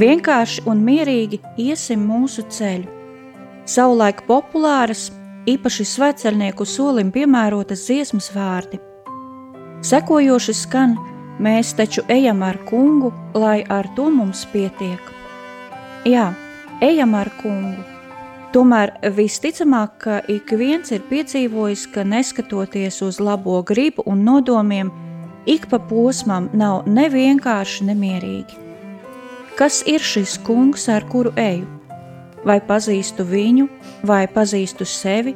Vienkārši un mierīgi iesim mūsu ceļu. Savulaik populāras, īpaši sveceļnieku solim piemērotas dziesmas vārdi. Sekojoši skan, mēs taču ejam ar kungu, lai ar to mums pietiek. Jā, ejam ar kungu. Tomēr visticamāk, ka ik viens ir piedzīvojis, ka neskatoties uz labo gribu un nodomiem, ik pa posmam nav nevienkārši nemierīgi. Kas ir šis kungs, ar kuru eju? Vai pazīstu viņu, vai pazīstu sevi?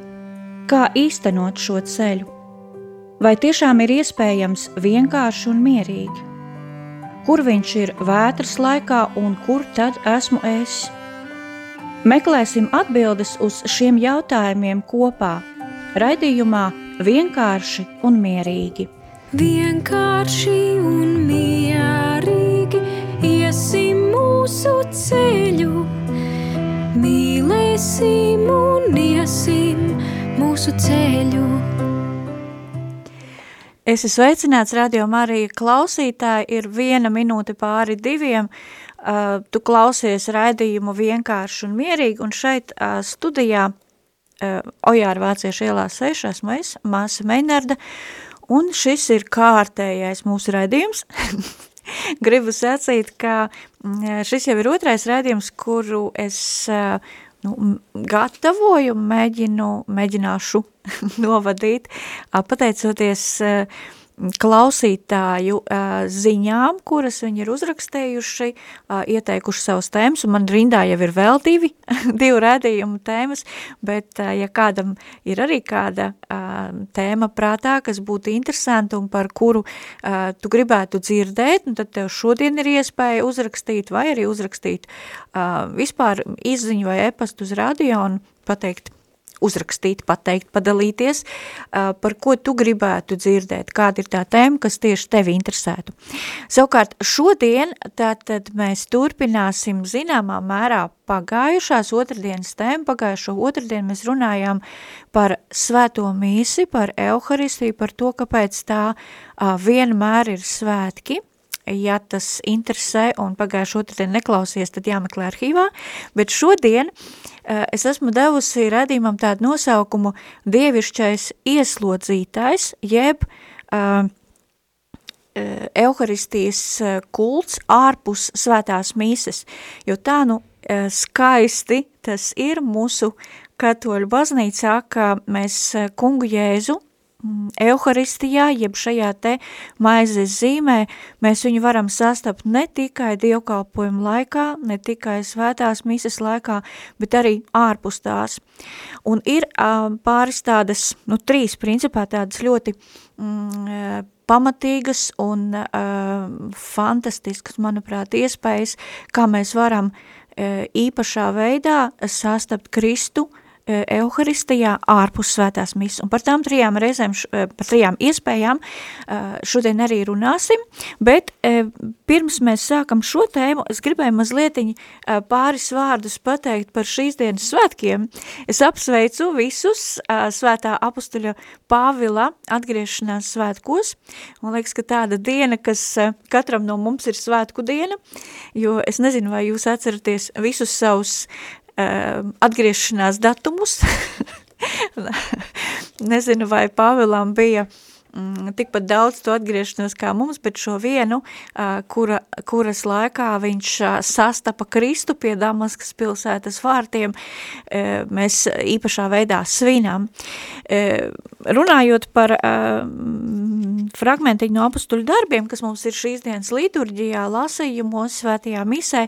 Kā īstenot šo ceļu? Vai tiešām ir iespējams vienkārši un mierīgi? Kur viņš ir vētras laikā un kur tad esmu es? Meklēsim atbildes uz šiem jautājumiem kopā, raidījumā vienkārši un mierīgi. Vienkārši un mierīgi mūsu ceļu, mīlēsim un iesim mūsu ceļu. Es esmu sveicināts, radio Marija. Klausītāji, ir viena minūte pāri diviem, uh, tu klausies raidījumu vienkārši un mierīgi, un šeit uh, studijā uh, Ojāra Vācieša ielā 6 esmu es, māsa Meinarda, un šis ir kārtējais mūsu raidījums, gribu sacīt, ka mm, šis jau ir otrais rādījums, kuru es nu, gatavoju, mēģinu, mēģināšu novadīt, pateicoties uh, klausītāju uh, ziņām, kuras viņi ir uzrakstējuši, uh, ieteikuši savus tēmas, un man rindā jau ir vēl divi, divu rēdījumu tēmas, bet uh, ja kādam ir arī kāda uh, tēma prātā, kas būtu interesanta un par kuru uh, tu gribētu dzirdēt, nu tad tev šodien ir iespēja uzrakstīt vai arī uzrakstīt uh, vispār izziņu vai epastu uz radio un pateikt, uzrakstīt, pateikt, padalīties, par ko tu gribētu dzirdēt, kāda ir tā tēma, kas tieši tevi interesētu. Savukārt šodien tātad mēs turpināsim zināmā mērā pagājušās otrdienas tēmu, pagājušo otrdienu mēs runājām par svēto mīsi, par euharistiju, par to, kāpēc tā vienmēr ir svētki, ja tas interesē un pagājušo otrdien neklausies, tad jāmeklē arhīvā, bet šodien uh, es esmu devusi redzījumam tādu nosaukumu dievišķais ieslodzītājs, jeb uh, Euharistijas kults ārpus svētās mīses, jo tā nu skaisti tas ir mūsu katoļu baznīcā, ka mēs kungu Jēzu Euharistijā, jeb šajā te maizes zīmē, mēs viņu varam sastapt ne tikai dievkalpojuma laikā, ne tikai svētās mises laikā, bet arī ārpus tās. Un ir uh, pāris tādas, nu trīs principā tādas ļoti mm, pamatīgas un uh, fantastiskas, manuprāt, iespējas, kā mēs varam uh, īpašā veidā sastapt Kristu, uh, Euharistijā ārpus svētās misas. Un par tām trijām reizēm, e, par trijām iespējām e, šodien arī runāsim, bet pirms mēs sākam šo tēmu, es gribēju mazlietiņi pāris vārdus pateikt par šīs dienas svētkiem. Es apsveicu visus svētā apustuļa Pāvila atgriešanās svētkos. Man liekas, ka tāda diena, kas katram no mums ir svētku diena, jo es nezinu, vai jūs atceraties visus savus atgriešanās datumus. Nezinu, vai Pāvilam bija mm, tikpat daudz to atgriešanos kā mums, bet šo vienu, uh, kura, kuras laikā viņš uh, sastapa Kristu pie Damaskas pilsētas vārtiem, uh, mēs īpašā veidā svinām. Runājot par fragmentiņu no apustuļu darbiem, kas mums ir šīs dienas liturģijā, lasījumos, svētajā misē,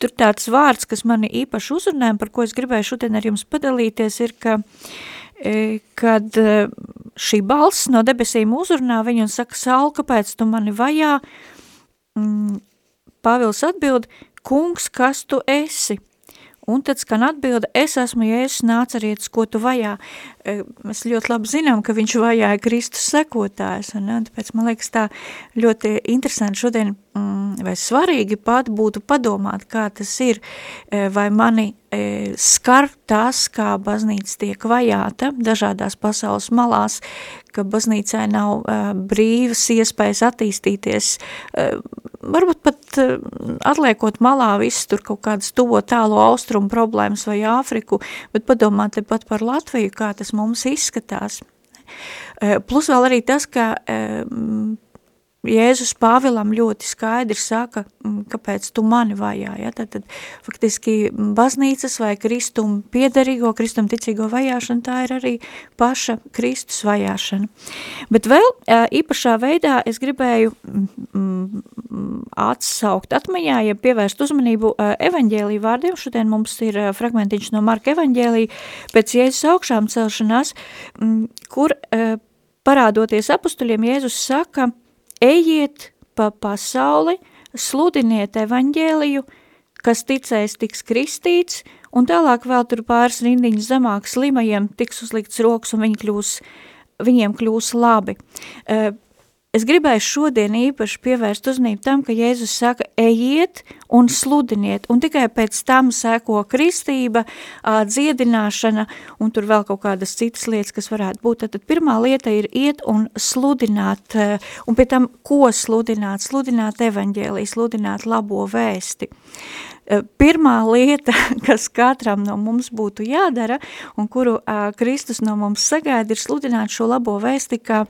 tur tāds vārds, kas mani īpaši uzrunāja, par ko es gribēju šodien ar jums padalīties, ir, ka, e, kad e, šī balss no debesīm uzrunā viņu un saka, Saul, kāpēc tu mani vajā? Mm, Pāvils atbild, kungs, kas tu esi? Un tad skan atbilde, es esmu Jēzus nācarietis, ko tu vajā. E, mēs ļoti labi zinām, ka viņš vajāja Kristus sekotājs, un ne? tāpēc man liekas tā ļoti interesanti šodien vai svarīgi pat būtu padomāt, kā tas ir, vai mani skar tas, kā baznīca tiek vajāta dažādās pasaules malās, ka baznīcai nav brīvas iespējas attīstīties, varbūt pat atliekot malā visu tur kaut kādas tuvo tālo austrumu problēmas vai Āfriku, bet padomāt pat par Latviju, kā tas mums izskatās. Plus vēl arī tas, ka Jēzus Pāvilam ļoti skaidri saka, kāpēc tu mani vajā, ja? tad, tad faktiski baznīcas vai kristum piederīgo, kristum ticīgo vajāšana, tā ir arī paša Kristus vajāšana. Bet vēl īpašā veidā es gribēju atsaukt atmiņā, ja pievērst uzmanību evaņģēlī vārdiem, šodien mums ir fragmentiņš no Marka evaņģēlī pēc Jēzus augšām celšanās, kur parādoties apustuļiem, Jēzus saka, ejiet pa pasauli, sludiniet evaņģēliju, kas ticēs tiks kristīts, un tālāk vēl tur pāris rindiņas zemāk slimajiem tiks uzlikts rokas un viņi kļūs, viņiem kļūs labi. Es gribēju šodien īpaši pievērst uzmanību tam, ka Jēzus saka, ejiet un sludiniet, un tikai pēc tam seko kristība, dziedināšana, un tur vēl kaut kādas citas lietas, kas varētu būt. Tad pirmā lieta ir iet un sludināt, un pie tam, ko sludināt? Sludināt evaņģēlī, sludināt labo vēsti. Pirmā lieta, kas katram no mums būtu jādara, un kuru Kristus no mums sagaida, ir sludināt šo labo vēsti, ka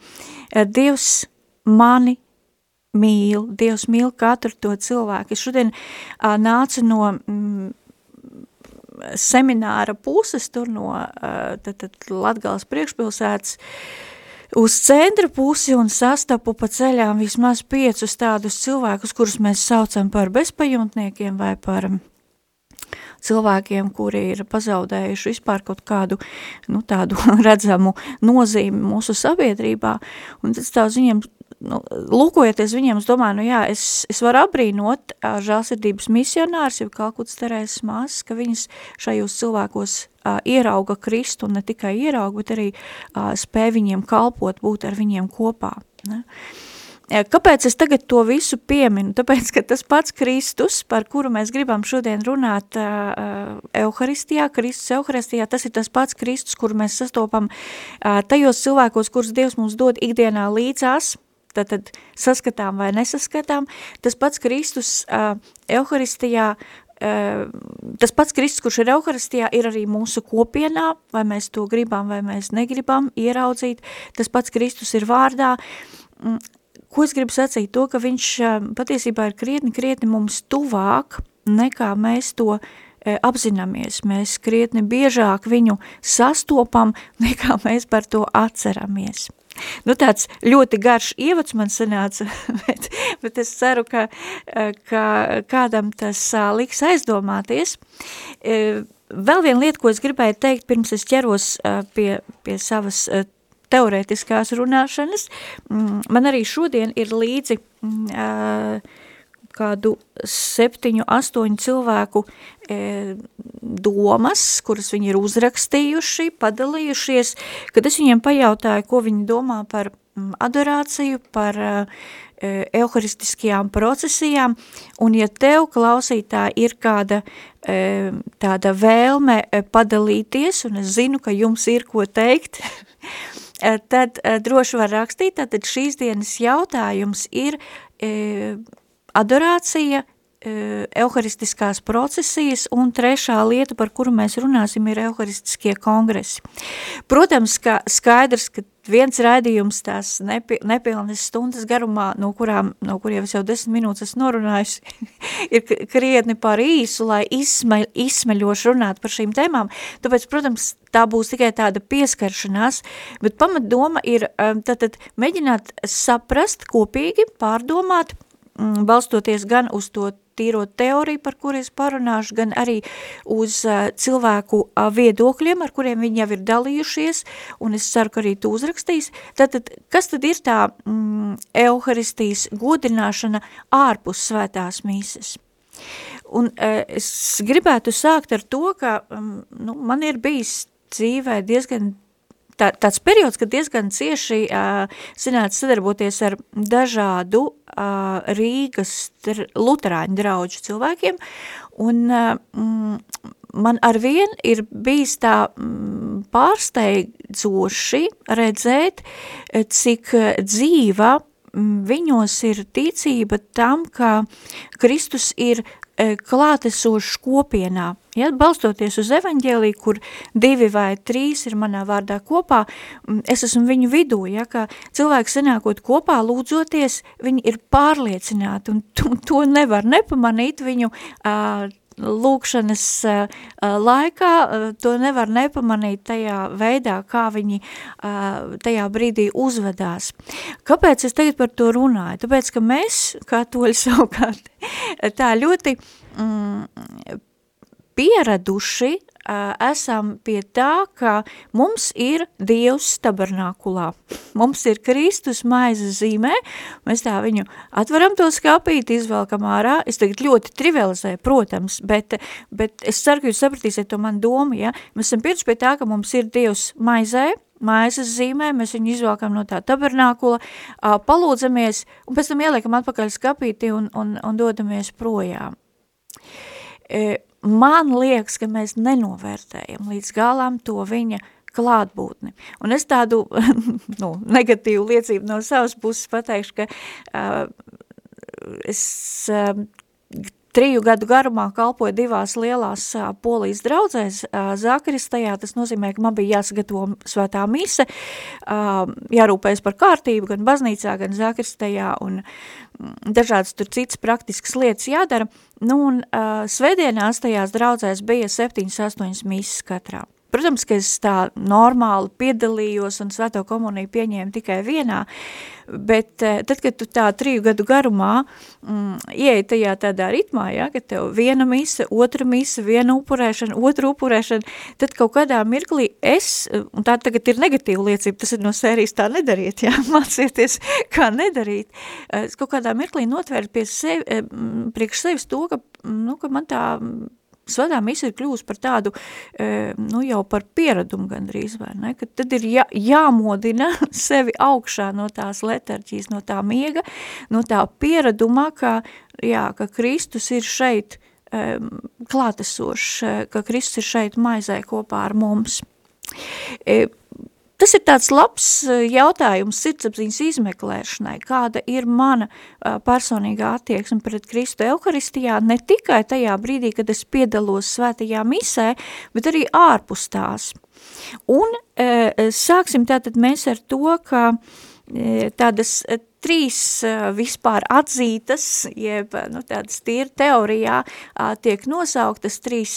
Dievs mani mīl, Dievs mīl katru to cilvēku. Es šodien uh, nācu no mm, semināra puses, tur no uh, tad, tad Latgales priekšpilsētas, uz centra pusi un sastapu pa ceļām vismaz piecus tādus cilvēkus, kurus mēs saucam par bezpajumtniekiem vai par cilvēkiem, kuri ir pazaudējuši vispār kaut kādu nu, tādu redzamu nozīmi mūsu sabiedrībā. Un tad tās viņiem nu, lūkojoties viņiem, es domāju, nu jā, es, es varu abrīnot uh, žālsirdības misionārs, jau Kalkutas Terēzes māsas, ka viņas šajos cilvēkos uh, ierauga Kristu un ne tikai ierauga, bet arī uh, spēj viņiem kalpot, būt ar viņiem kopā. Ne? Kāpēc es tagad to visu pieminu? Tāpēc, ka tas pats Kristus, par kuru mēs gribam šodien runāt uh, Euharistijā, Kristus Euharistijā, tas ir tas pats Kristus, kuru mēs sastopam uh, tajos cilvēkos, kurus Dievs mums dod ikdienā līdzās, tad, tad saskatām vai nesaskatām. Tas pats Kristus uh, Euharistijā, uh, tas pats Kristus, kurš ir Euharistijā, ir arī mūsu kopienā, vai mēs to gribam vai mēs negribam ieraudzīt. Tas pats Kristus ir vārdā. Mm, ko es gribu sacīt? To, ka viņš uh, patiesībā ir krietni, krietni mums tuvāk, nekā mēs to apzināmies. Mēs krietni biežāk viņu sastopam, nekā mēs par to atceramies. Nu, tāds ļoti garš ievads man sanāca, bet, bet es ceru, ka, ka kādam tas liks aizdomāties. Vēl viena lieta, ko es gribēju teikt, pirms es ķeros pie, pie savas teorētiskās runāšanas, mm, man arī šodien ir līdzi uh, kādu septiņu, astoņu cilvēku e, domas, kuras viņi ir uzrakstījuši, padalījušies, kad es viņiem pajautāju, ko viņi domā par mm, adorāciju, par e, euharistiskajām procesijām, un ja tev, klausītā, ir kāda e, tāda vēlme e, padalīties, un es zinu, ka jums ir ko teikt, e, tad e, droši var rakstīt, tad šīs dienas jautājums ir e, adorācija, euharistiskās procesijas, un trešā lieta, par kuru mēs runāsim, ir euharistiskie kongresi. Protams, ka skaidrs, ka viens raidījums tās nepi, nepilnas stundas garumā, no, kurām, no kuriem es jau desmit minūtes esmu norunājusi, ir krietni par īsu, lai izsmeļ, izsmeļoši runāt par šīm tēmām. Tāpēc, protams, tā būs tikai tāda pieskaršanās, bet pamatdoma ir tātad mēģināt saprast kopīgi, pārdomāt, balstoties gan uz to tīro teoriju, par kuru es parunāšu, gan arī uz cilvēku viedokļiem, ar kuriem viņi jau ir dalījušies, un es ceru, ka arī tu uzrakstīs. Tātad, kas tad ir tā mm, euharistijas godināšana ārpus svētās mīses? Un es gribētu sākt ar to, ka um, nu, man ir bijis dzīvē diezgan tā, tāds periods, kad diezgan cieši uh, zinātu sadarboties ar dažādu Rīgas luterāņu draudžu cilvēkiem, un mm, man arvien ir bijis tā mm, pārsteidzoši redzēt, cik dzīva mm, viņos ir ticība tam, ka Kristus ir klātesošs kopienā. Ja, balstoties uz evaņģēliju, kur divi vai trīs ir manā vārdā kopā, es esmu viņu vidū, ja, ka cilvēki sanākot kopā, lūdzoties, viņi ir pārliecināti, un to, to nevar nepamanīt viņu uh, lūkšanas uh, laikā, uh, to nevar nepamanīt tajā veidā, kā viņi uh, tajā brīdī uzvedās. Kāpēc es tagad par to runāju? Tāpēc, ka mēs, katoļi savukārt, tā ļoti mm, pieraduši esam pie tā, ka mums ir Dievs tabernākulā. Mums ir Kristus maizes zīmē, mēs tā viņu atveram to skapīt, izvelkam ārā. Es tagad ļoti trivializēju, protams, bet, bet es ceru, ka jūs sapratīsiet to man domu, ja? Mēs esam pieraduši pie tā, ka mums ir Dievs maizē, maizes zīmē, mēs viņu izvelkam no tā tabernākula, palūdzamies un pēc tam ieliekam atpakaļ skapīti un, un, un dodamies projām. E, man liekas, ka mēs nenovērtējam līdz galam to viņa klātbūtni. Un es tādu nu, negatīvu liecību no savas puses pateikšu, ka uh, es uh, triju gadu garumā kalpoju divās lielās polijas draudzēs Zakristējā, tas nozīmē, ka man bija jāsagatavo svētā mise, jārūpējas par kārtību gan baznīcā, gan Zakristējā un mm, dažādas tur citas praktiskas lietas jādara, Nu, un svētdienās tajās draudzēs bija 7-8 misas katrā. Protams, ka es tā normāli piedalījos un svēto komuniju pieņēmu tikai vienā, bet eh, tad, kad tu tā triju gadu garumā mm, ieej tajā tādā ritmā, ja, kad tev viena mise, otra mise, viena upurēšana, otra upurēšana, tad kaut kādā mirklī es, un tā tagad ir negatīva liecība, tas ir no sērijas tā nedariet, ja, mācieties, kā nedarīt, es kaut kādā mirklī notvērt pie sevi, eh, priekš sevis to, ka, nu, ka man tā svētā mise ir kļūst par tādu, e, nu jau par pieradumu gandrīz, vai ne, ka tad ir jā, jāmodina sevi augšā no tās letarģijas, no tā miega, no tā pieradumā, ka, jā, ka Kristus ir šeit e, klātesošs, e, ka Kristus ir šeit maizē kopā ar mums. Tas ir tāds labs eh, jautājums sirdsapziņas izmeklēšanai, kāda ir mana uh, personīgā attieksme pret Kristu Euharistijā, ne tikai tajā brīdī, kad es piedalos svētajā misē, bet arī ārpus tās. Un uh, sāksim tātad mēs ar to, ka tādas trīs vispār atzītas, jeb nu, tādas tīri teorijā tiek nosauktas trīs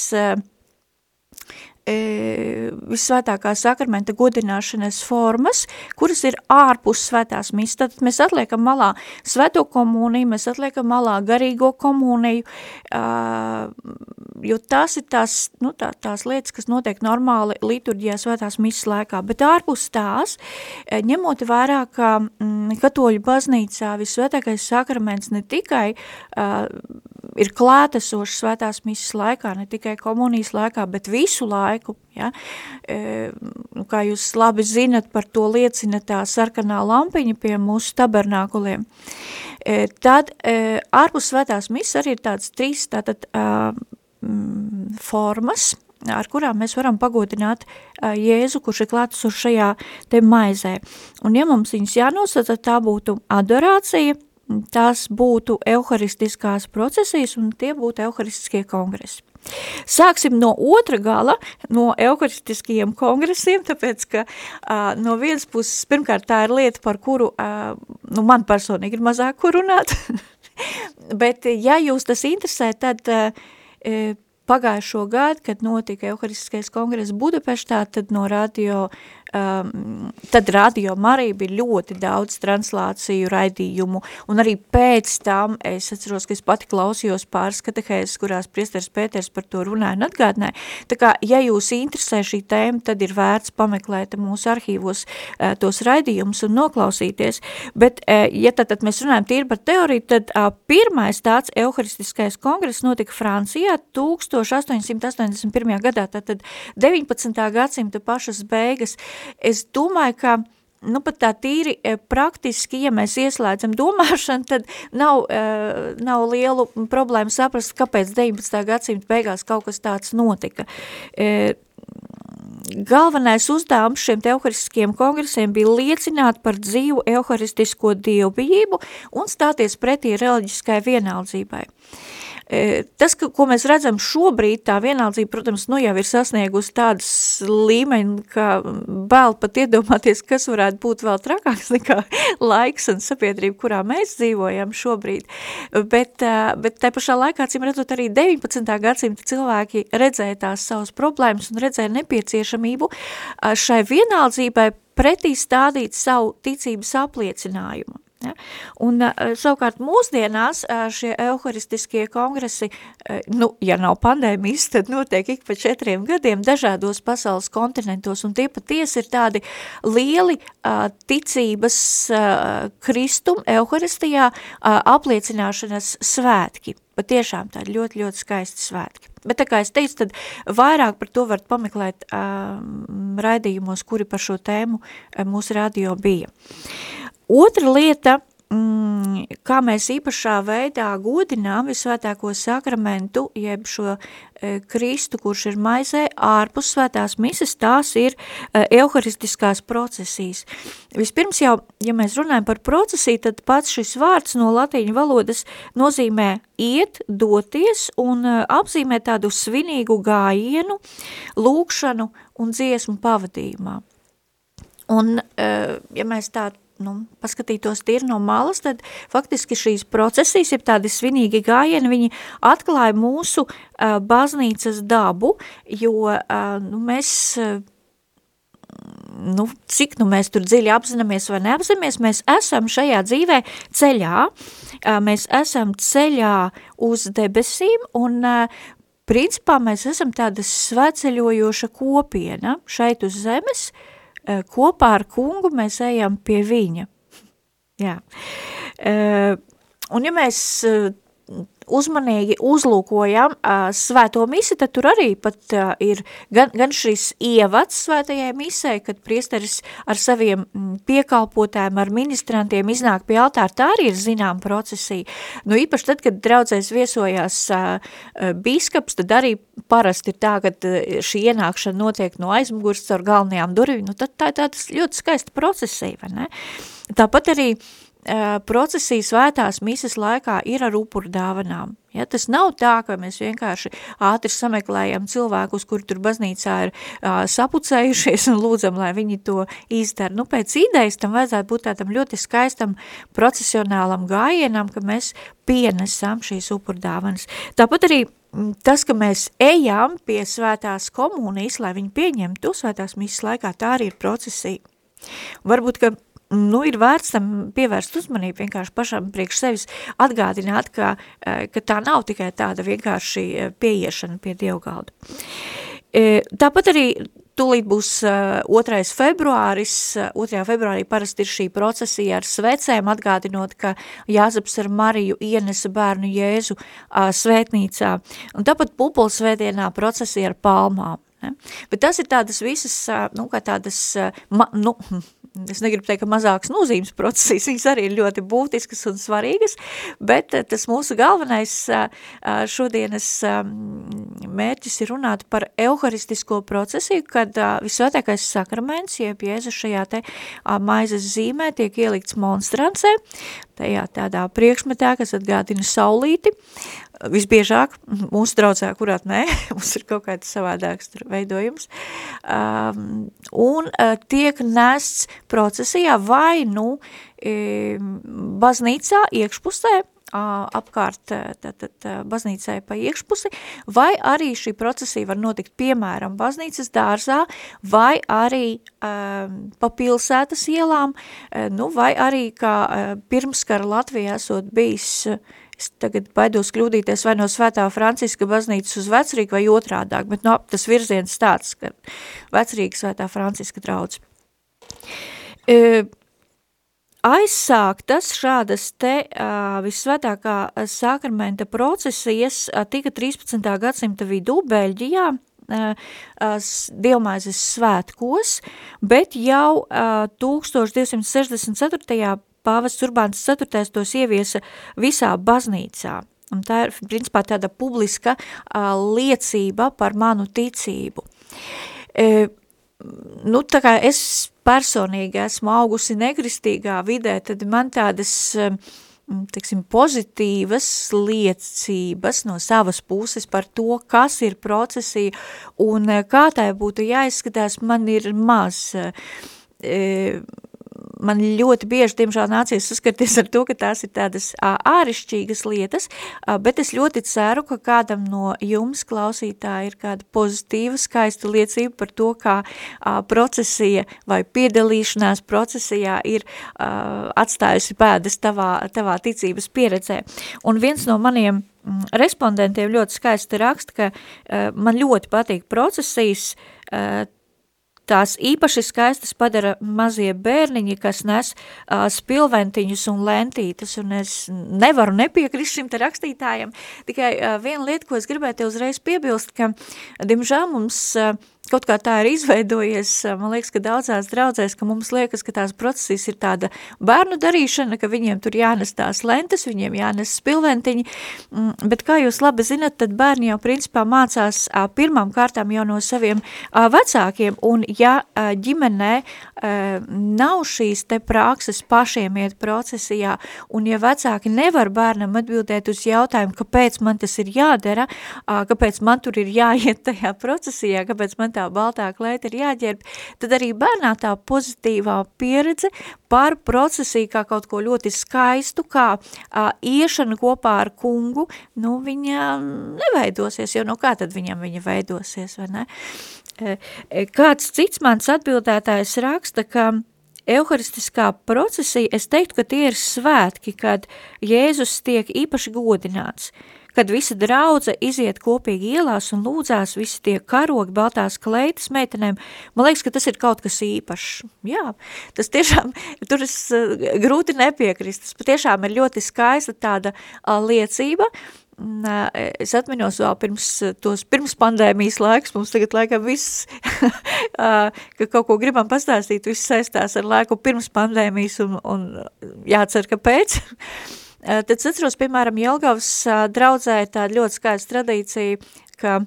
visvētākā sakramenta godināšanas formas, kuras ir ārpus svētās misas. Tad mēs atliekam malā svēto komuniju, mēs atliekam malā garīgo komuniju, jo tās ir tās, nu, tā, tās lietas, kas notiek normāli liturģijā svētās misas laikā, bet ārpus tās, ņemot vērā, ka mm, katoļu baznīcā visvētākais sakraments ne tikai uh, ir klātesošs svētās misas laikā, ne tikai komunijas laikā, bet visu laiku. Ja? E, nu, kā jūs labi zinat, par to liecina tā sarkanā lampiņa pie mūsu tabernākuliem. E, tad e, ārpus svētās misas arī ir tāds trīs tātad, uh, formas, ar kurām mēs varam pagodināt uh, Jēzu, kurš ir klātesošs šajā te maizē. Un ja mums viņas jānosaka, tā būtu adorācija, tās būtu euharistiskās procesijas un tie būtu euharistiskie kongresi. Sāksim no otra gala, no euharistiskajiem kongresiem, tāpēc, ka uh, no vienas puses, pirmkārt, tā ir lieta, par kuru, uh, nu, man personīgi ir mazāk kur runāt, bet, ja jūs tas interesē, tad uh, pagājušo gadu, kad notika Euharistiskais kongress Budapeštā, tad no radio um, tad radio Marija bija ļoti daudz translāciju raidījumu, un arī pēc tam es atceros, ka es pati klausījos pāris katehēzes, kurās priesteris Pēters par to runāja un atgādināja. Tā kā, ja jūs interesē šī tēma, tad ir vērts pameklēt mūsu arhīvos uh, tos raidījumus un noklausīties, bet, uh, ja tad, tad mēs runājam tīri par teoriju, tad uh, pirmais tāds euharistiskais kongress notika Francijā 1881. gadā, tātad 19. gadsimta pašas beigas, Es domāju, ka nu, pat tā tīri praktiski, ja mēs ieslēdzam domāšanu, tad nav, nav lielu problēmu saprast, kāpēc 19. gadsimta beigās kaut kas tāds notika galvenais uzdevums šiem euharistiskiem kongresiem bija liecināt par dzīvu euharistisko dievbijību un stāties pretī reliģiskai vienaldzībai. E, tas, ko mēs redzam šobrīd, tā vienaldzība, protams, nu jau ir sasniegusi tādas līmeņi, ka vēl pat iedomāties, kas varētu būt vēl trakāks nekā laiks un sabiedrība, kurā mēs dzīvojam šobrīd. Bet, e, bet tai pašā laikā, cim redzot, arī 19. gadsimta cilvēki redzēja tās savas problēmas un redzēja nepieciešamību e, šai vienaldzībai pretī stādīt savu ticības apliecinājumu. Ja? Un savukārt mūsdienās šie euharistiskie kongresi, nu, ja nav pandēmijas, tad notiek ik pa četriem gadiem dažādos pasaules kontinentos, un tie patiesi ir tādi lieli ticības kristum euharistijā apliecināšanas svētki. Patiešām tādi ļoti, ļoti skaisti svētki. Bet tā kā es teicu, tad vairāk par to varat pameklēt uh, raidījumos, kuri par šo tēmu mūsu radio bija. Otra lieta, mm, kā mēs īpašā veidā godinām visvētāko sakramentu, jeb šo e, Kristu, kurš ir maizē, ārpus svētās mises, tās ir e, euharistiskās procesijas. Vispirms jau, ja mēs runājam par procesiju, tad pats šis vārds no latīņu valodas nozīmē iet, doties un e, apzīmē tādu svinīgu gājienu, lūkšanu un dziesmu pavadījumā. Un, e, ja mēs tā nu, paskatītos tīri no malas, tad faktiski šīs procesijas, ir tādi svinīgi gājieni, viņi atklāja mūsu uh, baznīcas dabu, jo uh, nu, mēs... Uh, nu, cik nu mēs tur dziļi apzināmies vai neapzināmies, mēs esam šajā dzīvē ceļā, mēs esam ceļā uz debesīm un principā mēs esam tāda sveceļojoša kopiena šeit uz zemes, uh, kopā ar kungu mēs ejam pie viņa. Jā. Eh, un ja mēs eh, uzmanīgi uzlūkojam uh, svēto misi, tad tur arī pat uh, ir gan, gan šis ievads svētajai misē, kad priesteris ar saviem piekalpotājiem, ar ministrantiem iznāk pie altāra, tā arī ir zinām procesija. Nu, īpaši tad, kad draudzēs viesojās uh, biskaps, tad arī parasti ir tā, ka šī ienākšana notiek no aizmugurs caur galvenajām durvīm, nu tad tā ir tāda ļoti skaista procesija, vai ne? Tāpat arī uh, procesija svētās mises laikā ir ar upuru dāvanām. Ja, tas nav tā, ka mēs vienkārši ātri sameklējam cilvēkus, kuri tur baznīcā ir uh, sapucējušies un lūdzam, lai viņi to izdara. Nu, pēc idejas tam vajadzētu būt tādam ļoti skaistam procesionālam gājienam, ka mēs pienesam šīs upurdāvanas. Tāpat arī tas, ka mēs ejam pie svētās komunijas, lai viņi pieņemtu svētās misas laikā, tā arī ir procesija. Varbūt, ka nu, ir vērts tam pievērst uzmanību vienkārši pašam priekš sevis atgādināt, ka, eh, ka tā nav tikai tāda vienkārši eh, pieiešana pie dievgaldu. Eh, tāpat arī Tūlīt būs uh, 2. februāris, uh, 2. februārī parasti ir šī procesija ar svecēm, atgādinot, ka Jāzeps ar Mariju ienesa bērnu Jēzu svētnīcā, un tāpat pupuls svētdienā procesija ar palmām. Ne? Bet tas ir tādas visas, nu, kā tādas, ma, nu, es negribu teikt, ka mazākas nozīmes procesijas, viņas arī ir ļoti būtiskas un svarīgas, bet tas mūsu galvenais šodienas mērķis ir runāt par euharistisko procesiju, kad visvētākais sakraments, jeb Jēzus šajā te maizes zīmē tiek ielikts monstrancē, tajā tādā priekšmetā, kas atgādina saulīti, visbiežāk mūsu draudzē, kurāt nē, mums ir kaut kāds savādāks veidojums, um, un uh, tiek nests procesijā vai nu e, baznīcā iekšpusē, apkārt tātad, baznīcai pa iekšpusi, vai arī šī procesija var notikt piemēram baznīcas dārzā, vai arī um, pa pilsētas ielām, nu, vai arī kā pirmskara Latvijā esot bijis es tagad baidos kļūdīties vai no svētā Franciska baznīcas uz vecrīgu vai otrādāk, bet no, tas virziens tāds, ka vecrīga svētā Franciska draudz. E, aizsāktas šādas te uh, vissvētākā sakramenta procesijas uh, tika 13. gadsimta vidū Beļģijā, Dievmaizes svētkos, bet jau 1264. Pāvests Urbāns 4. tos ieviesa visā baznīcā. Un tā ir, principā, tāda publiska uh, liecība par manu ticību. E, nu, tā kā es personīgi esmu augusi nekristīgā vidē, tad man tādas, teiksim, pozitīvas liecības no savas puses par to, kas ir procesija un kā tai būtu jāizskatās, man ir maz. E, man ļoti bieži, diemžēl, nācies saskarties ar to, ka tās ir tādas ārišķīgas lietas, bet es ļoti ceru, ka kādam no jums klausītāji ir kāda pozitīva, skaista liecība par to, kā procesija vai piedalīšanās procesijā ir atstājusi pēdas tavā, tavā ticības pieredzē. Un viens no maniem mm, respondentiem ļoti skaisti raksta, ka man ļoti patīk procesijas, Tās īpaši skaistas padara mazie bērniņi, kas nes uh, spilventiņus un lentītes, un es nevaru nepiekrist šim te rakstītājam. Tikai uh, viena lieta, ko es gribētu uzreiz piebilst, ka, dimžēl, mums uh, kaut kā tā ir izveidojies, man liekas, ka daudzās draudzēs, ka mums liekas, ka tās procesīs ir tāda bērnu darīšana, ka viņiem tur jānes tās lentes, viņiem jānes spilventiņi, mm, bet kā jūs labi zinat, tad bērni jau principā mācās pirmām kārtām jau no saviem vecākiem, un ja ģimenē nav šīs te prakses pašiem iet procesijā, un ja vecāki nevar bērnam atbildēt uz jautājumu, kāpēc man tas ir jādara, kāpēc man tur ir jāiet tajā procesijā, kāpēc man tā baltā kleita ir jāģērb, tad arī bērnā tā pozitīvā pieredze par procesiju kā kaut ko ļoti skaistu, kā a, iešana kopā ar kungu, nu viņa neveidosies, jo no kā tad viņam viņa veidosies, vai ne? Kāds cits mans atbildētājs raksta, ka Euharistiskā procesija, es teiktu, ka tie ir svētki, kad Jēzus tiek īpaši godināts kad visa draudze iziet kopīgi ielās un lūdzās visi tie karogi, baltās kleitas meitenēm, man liekas, ka tas ir kaut kas īpašs. Jā, tas tiešām, tur es uh, grūti nepiekrist, tas patiešām ir ļoti skaista tāda liecība, es atminos vēl pirms tos pirms pandēmijas laiks, mums tagad laikam viss, ka kaut ko gribam pastāstīt, viss saistās ar laiku pirms pandēmijas un, un jācer, ka pēc. Eh, tad es atceros, piemēram, Jelgavas eh, draudzē tāda ļoti skaista tradīcija, ka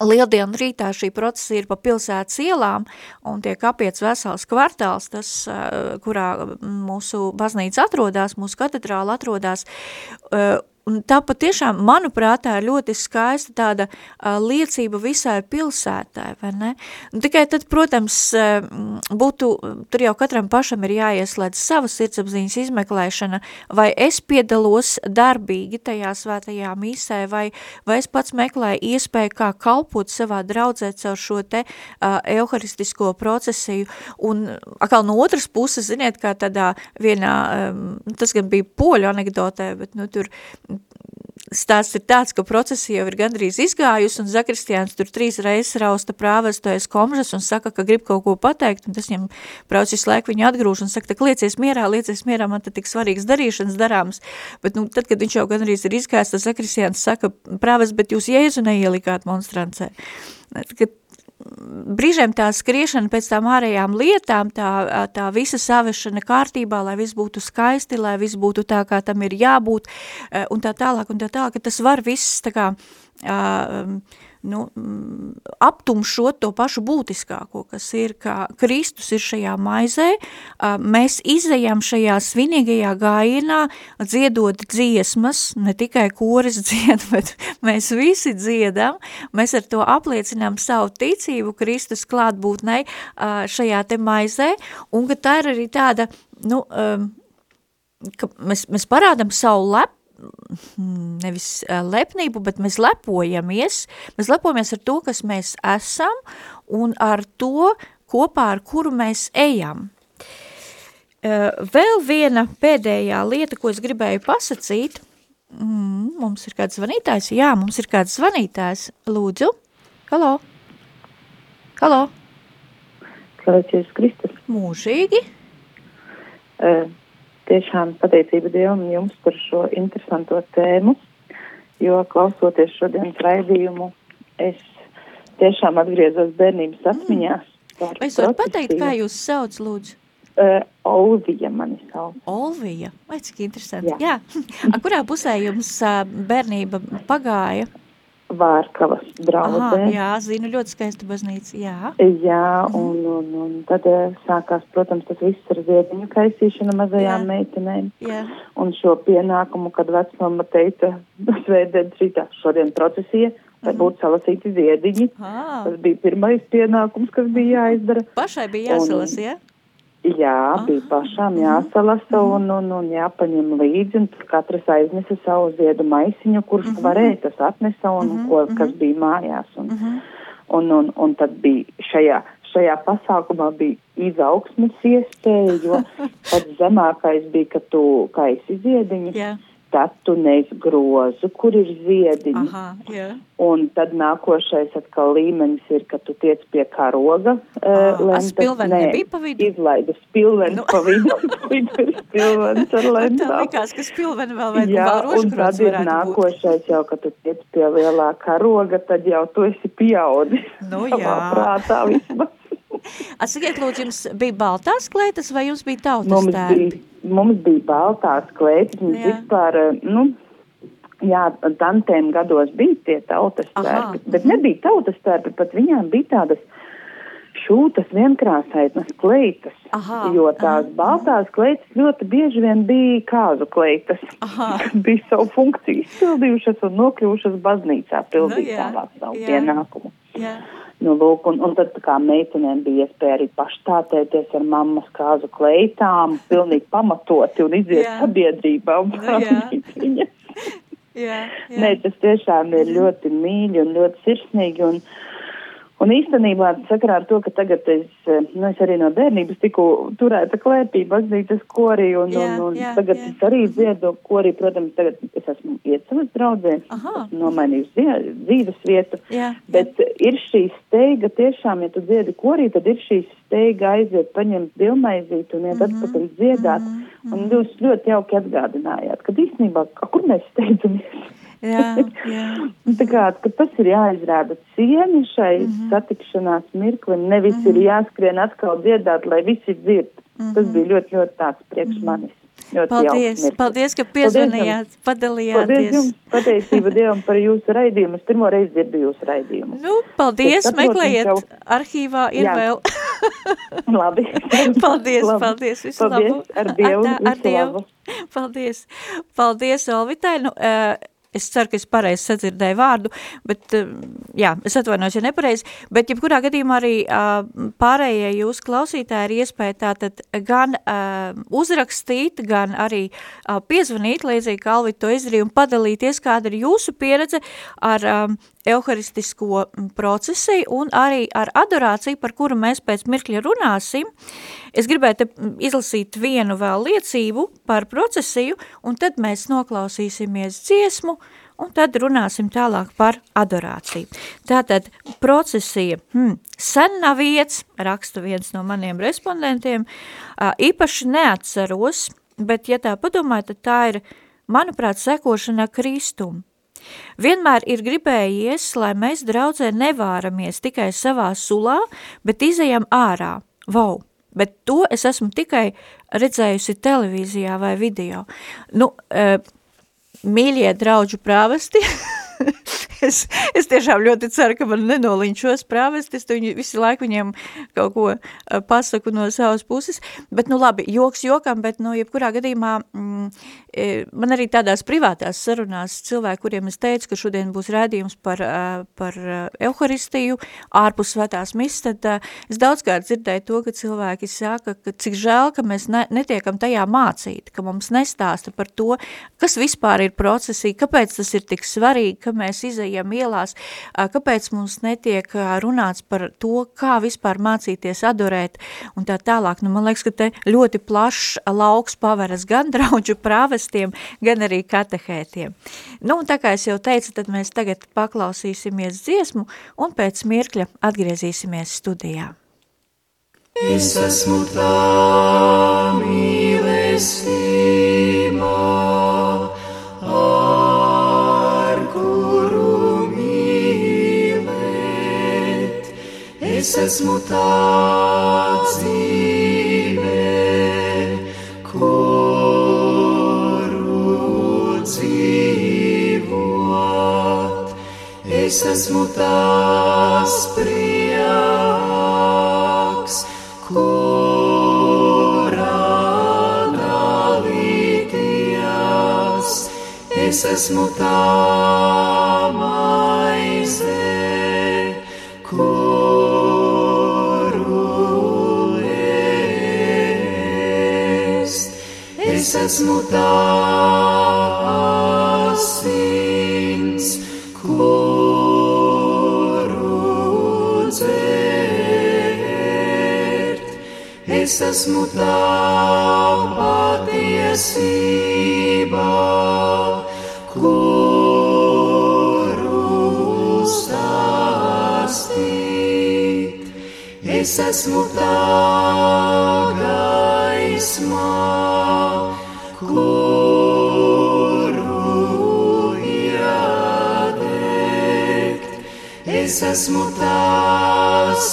Lieldienu rītā šī procesa ir pa pilsētas ielām un tiek apiets vesels kvartāls, tas, eh, kurā mūsu baznīca atrodas, mūsu katedrāla atrodas, Un tā patiešām, manuprāt, tā ir ļoti skaista tāda uh, liecība visai pilsētai, vai ne? Un tikai tad, protams, uh, būtu, tur jau katram pašam ir jāieslēdz sava sirdsapziņas izmeklēšana, vai es piedalos darbīgi tajā svētajā mīsē, vai, vai es pats meklēju iespēju, kā kalpot savā draudzē caur šo te uh, euharistisko procesiju. Un atkal no otras puses, ziniet, kā tādā vienā, um, tas gan bija poļu anekdotē, bet nu tur stāsts ir tāds, ka procesi jau ir gandrīz izgājusi, un Zakristiāns tur trīs reizes rausta prāvestojas komžas un saka, ka grib kaut ko pateikt, un tas viņam brauc visu laiku viņu atgrūž un saka, tak liecies mierā, liecies mierā, man tad tik svarīgas darīšanas darāmas. Bet, nu, tad, kad viņš jau gandrīz ir izgājis, tad Zakristiāns saka, prāves, bet jūs Jēzu neielikāt monstrancē. Kad brīžiem tā skriešana pēc tām ārējām lietām, tā, tā visa savešana kārtībā, lai viss būtu skaisti, lai viss būtu tā, kā tam ir jābūt, un tā tālāk, un tā tālāk, ka tas var viss tā kā, uh, nu, mm, aptumšot to pašu būtiskāko, kas ir, ka Kristus ir šajā maizē, mēs izejam šajā svinīgajā gājienā, dziedot dziesmas, ne tikai koris dzied, bet mēs visi dziedam, mēs ar to apliecinām savu ticību Kristus klātbūtnei šajā te maizē, un ka tā ir arī tāda, nu, ka mēs, mēs parādam savu lep, nevis lepnību, bet mēs lepojamies, mēs lepojamies ar to, kas mēs esam un ar to kopā, ar kuru mēs ejam. Vēl viena pēdējā lieta, ko es gribēju pasacīt, mm, mums ir kāds zvanītājs, jā, mums ir kāds zvanītājs, lūdzu, halo, halo. Slavēties Kristus. Mūžīgi. Uh, tiešām pateicība Dievam jums par šo interesanto tēmu, jo klausoties šodienas raidījumu, es tiešām atgriezos bērnības atmiņās. Vai es varu pateikt, kā jūs sauc, lūdzu? Uh, Olvija mani sauc. Olvija, vai cik interesanti. Jā. Jā. A, kurā pusē jums ā, bērnība pagāja? Vārkavas Aha, draudē. jā, zinu, ļoti skaista baznīca, jā. Jā, un, un, un tad eh, sākās, protams, tas viss ar ziediņu kaisīšanu mazajām Jā. meitenēm. Jā, Un šo pienākumu, kad vecmama teica, svētdien rītā šodien procesija, lai būtu salasīti ziediņi. Ā, Tas bija pirmais pienākums, kas bija jāizdara. pašai bija jāsalas, jā? Jā, bija pašām jāsalasa un, un, un jāpaņem līdzi, un katrs aiznesa savu ziedu maisiņu, kurš varēja, tas atnesa un ko, kas bija mājās. Un, un, un, un tad bija šajā, šajā pasākumā bija izaugsmes iespēja, jo pats zemākais bija, ka tu kaisi ziediņu, Jā, tad tu nes grozu, kur ir ziediņi. aha, jā. Un tad nākošais atkal līmenis ir, ka tu tiec pie karoga. Uh, a spilveni nebija pa vidu? Izlaida spilveni Nu. nu. pa vidu. vidu ir spilvenis ar tā lentām. likās, ka spilveni vēl vai Jā, un tad ir varētu būt. nākošais jau, kad tu tiec pie lielā karoga, tad jau tu esi pieaudis. Nu jā. Prātā vismaz. Atsakiet, lūdzu, jums bija baltās klētas vai jums bija tautas Mums tērpi? bija, mums bija baltās klētas, mums Jā. vispār, eh, nu, jā, tantēm gados bija tie tautas Aha, tērpi, bet nebija tautas tērpi, pat viņām bija tādas šūtas vienkrāsainas kleitas, Aha, jo tās baltās kleitas ļoti bieži vien bija kāzu kleitas, Aha. kas bija savu funkciju izpildījušas un nokļuvušas baznīcā pildīt Nu jā, tālāk savu jā. pienākumu. Jā, Nu, lūk, un, un tad kā meitenēm bija iespēja arī paštātēties ar mammas kāzu kleitām, pilnīgi pamatoti un iziet Jā. sabiedrībā un Nu parādīt viņas. jā, jā. Nē, tas tiešām ir ļoti mīļi un ļoti sirsnīgi. Un, un īstenībā sakarā ar to, ka tagad es, eh, nu, es arī no bērnības tiku turēta klēpī baznīcas korī un, Jā, un, un jā, tagad jā. es arī dziedu korī, protams, tagad es esmu iecavas draudzē, nomainījusi dzīves vietu. Jā, Bet ir šī steiga, tiešām, ja tu dziedi korī, tad ir šī steiga aiziet, paņemt bilmaizīti un Mhm, iet atpakaļ dziedāt. Un jūs ļoti jauki atgādinājāt, ka īstenībā, kur mēs steidzamies? Jā, jā. Un Tā kā tas ir jāizrāda cieņa šai mm Mhm. -hmm. satikšanās mirklim, nevis mm -hmm. ir jāskrien atkal dziedāt, lai visi dzird. Mm -hmm. Tas bija ļoti, ļoti tāds priekš manis. Mhm. Paldies, mirklis. paldies, ka Paldies piezvanījāt, Paldies padalījāties. jums, pateicība Dievam par jūsu raidījumu. Es pirmo reizi dzirdu jūsu raidījumu. Nu, paldies, Es meklējiet, jau- arhīvā ir Jā. vēl. Labi. Paldies, Labi. paldies, visu Paldies, labu. ar Dievu, Atā, ar Dievu. labu. Paldies, paldies, Olvitai. Nu, uh, es ceru, ka es pareizi sadzirdēju vārdu, bet, uh, jā, es atvainojos, ja nepareizi, bet jebkurā gadījumā arī pārējie jūs klausītāji ir iespēja tātad gan uzrakstīt, gan arī piezvanīt, līdzīgi kā Alvita to izdarīja, un padalīties, kāda ir jūsu pieredze ar um, euharistisko procesiju un arī ar adorāciju, par kuru mēs pēc mirkļa runāsim. Es gribēju te izlasīt vienu vēl liecību par procesiju, un tad mēs noklausīsimies dziesmu, un tad runāsim tālāk par adorāciju. Tātad procesija, hmm, sen nav iets, raksta viens no maniem respondentiem, īpaši neatceros, bet ja tā padomāju, tad tā ir, manuprāt, sekošana Kristumu. Vienmēr ir gribējies, lai mēs draudzē nevāramies tikai savā sulā, bet izejam ārā. Vau! Bet to es esmu tikai redzējusi televīzijā vai video. Nu, uh, mīļie draudžu prāvesti, es, es tiešām ļoti ceru, ka man nenoliņšos prāvesti, es viņu visu laiku viņiem kaut ko pasaku no savas puses, bet nu labi, joks jokam, bet nu jebkurā gadījumā mm, man arī tādās privātās sarunās cilvēki, kuriem es teicu, ka šodien būs rādījums par, par uh, euharistiju, ārpus svētās misas, tad es daudzkārt dzirdēju to, ka cilvēki saka, ka cik žēl, ka mēs ne, netiekam tajā mācīt, ka mums nestāsta par to, kas vispār ir procesī, kāpēc tas ir tik svarīgi, ka mēs izejam ielās, kāpēc mums netiek runāts par to, kā vispār mācīties adorēt un tā tālāk. Nu, man liekas, ka te ļoti plašs lauks paveras gan draudžu prāvestiem, gan arī katehētiem. Nu, tā kā es jau teicu, tad mēs tagad paklausīsimies dziesmu un pēc mirkļa atgriezīsimies studijā. Es esmu tā mīlestība, esmu tā dzīve, kuru dzīvot. Es esmu tās prieks, kurā dalīties. Es esmu tā maize, Es esmu tā asins, kuru dzert. Es esmu tā patiesība, kuru stāstīt. Es esmu tā Es esmu tās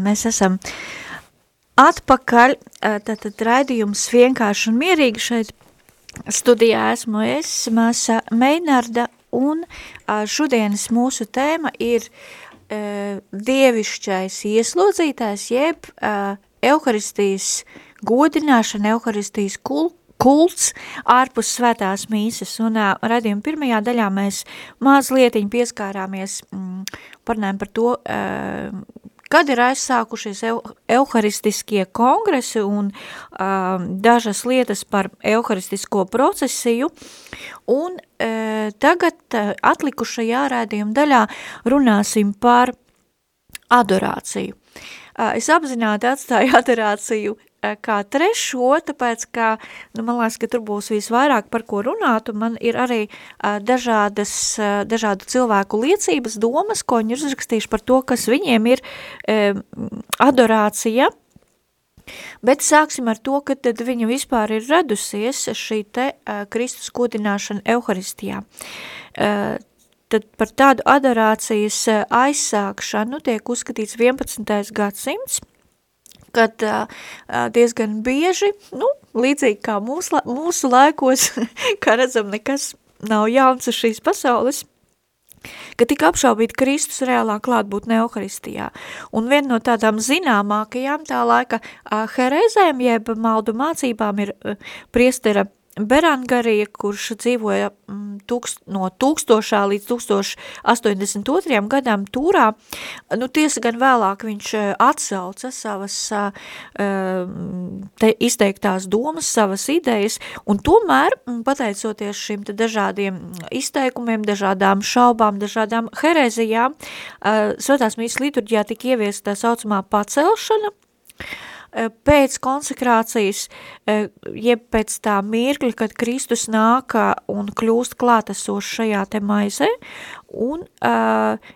Mēs esam atpakaļ, ā, tātad raidījums vienkārši un mierīgi šeit studijā esmu es, māsa Meinarda, un šodienas mūsu tēma ir ā, dievišķais ieslodzītājs, jeb Euharistijas godināšana, Euharistijas kul, kults ārpus svētās mīsas, un ā, raidījuma pirmajā daļā mēs mazlietiņ pieskārāmies, mm, parunājam par to, ā, kad ir aizsākušies eu, euharistiskie kongresi un uh, dažas lietas par euharistisko procesiju, un uh, tagad uh, atlikušajā rādījuma daļā runāsim par adorāciju. Uh, es apzināti atstāju adorāciju kā trešo, tāpēc, ka, nu, man liekas, ka tur būs visvairāk par ko runāt, un man ir arī uh, dažādas, uh, dažādu cilvēku liecības, domas, ko viņi ir uzrakstījuši par to, kas viņiem ir um, adorācija, Bet sāksim ar to, ka tad viņa vispār ir radusies šī te uh, Kristus kodināšana Euharistijā. Uh, tad par tādu adorācijas uh, aizsākšanu tiek uzskatīts 11. gadsimts, kad diezgan bieži, nu, līdzīgi kā mūsu, mūsu laikos, kā redzam, nekas nav jauns uz šīs pasaules, ka tika apšaubīta Kristus reālā klātbūtne Euharistijā. Un viena no tādām zināmākajām tā laika herezēm, jeb maldu mācībām ir priestera Berangarija, kurš dzīvoja mm, tūkst, no 1000 līdz 1082 gadam Tūrā, nu tiesa gan vēlāk viņš atsauca savas te izteiktās domas, savas idejas, un tomēr, pateicoties šim te dažādiem izteikumiem, dažādām šaubām, dažādām herezijām, svētās mīsas liturģijā tika ieviesta tā saucamā pacelšana, pēc konsekrācijas, jeb pēc tā mirkļa, kad Kristus nāk un kļūst klātesošs šajā te maizē, un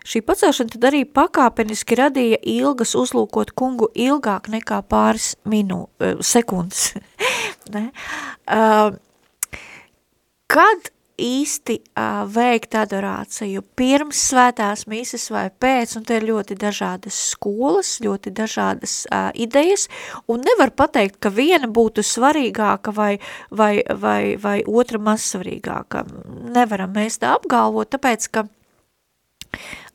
šī pacelšana tad arī pakāpeniski radīja ilgas uzlūkot kungu ilgāk nekā pāris minū, sekundes. ne? Kad īsti uh, veikt adorāciju pirms svētās mīsas vai pēc, un te ir ļoti dažādas skolas, ļoti dažādas uh, idejas, un nevar pateikt, ka viena būtu svarīgāka vai, vai, vai, vai otra mazsvarīgāka. Nevaram mēs tā apgalvot, tāpēc, ka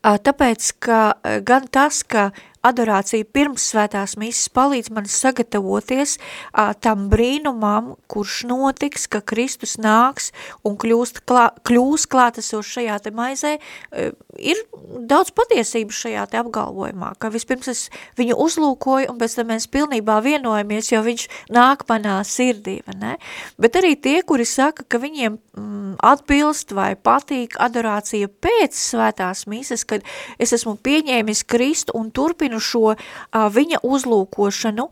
Tāpēc, ka gan tas, ka adorācija pirms svētās misas palīdz man sagatavoties a, tam brīnumam, kurš notiks, ka Kristus nāks un kļūst klā, kļūs klātesoši šajā te maizē, a, ir daudz patiesības šajā te apgalvojumā, ka vispirms es viņu uzlūkoju un pēc tam mēs pilnībā vienojamies, jo viņš nāk manā sirdī, vai ne? Bet arī tie, kuri saka, ka viņiem mm, atbilst vai patīk adorācija pēc svētās mīsas, kad es esmu pieņēmis Kristu un turpinu šo uh, viņa uzlūkošanu,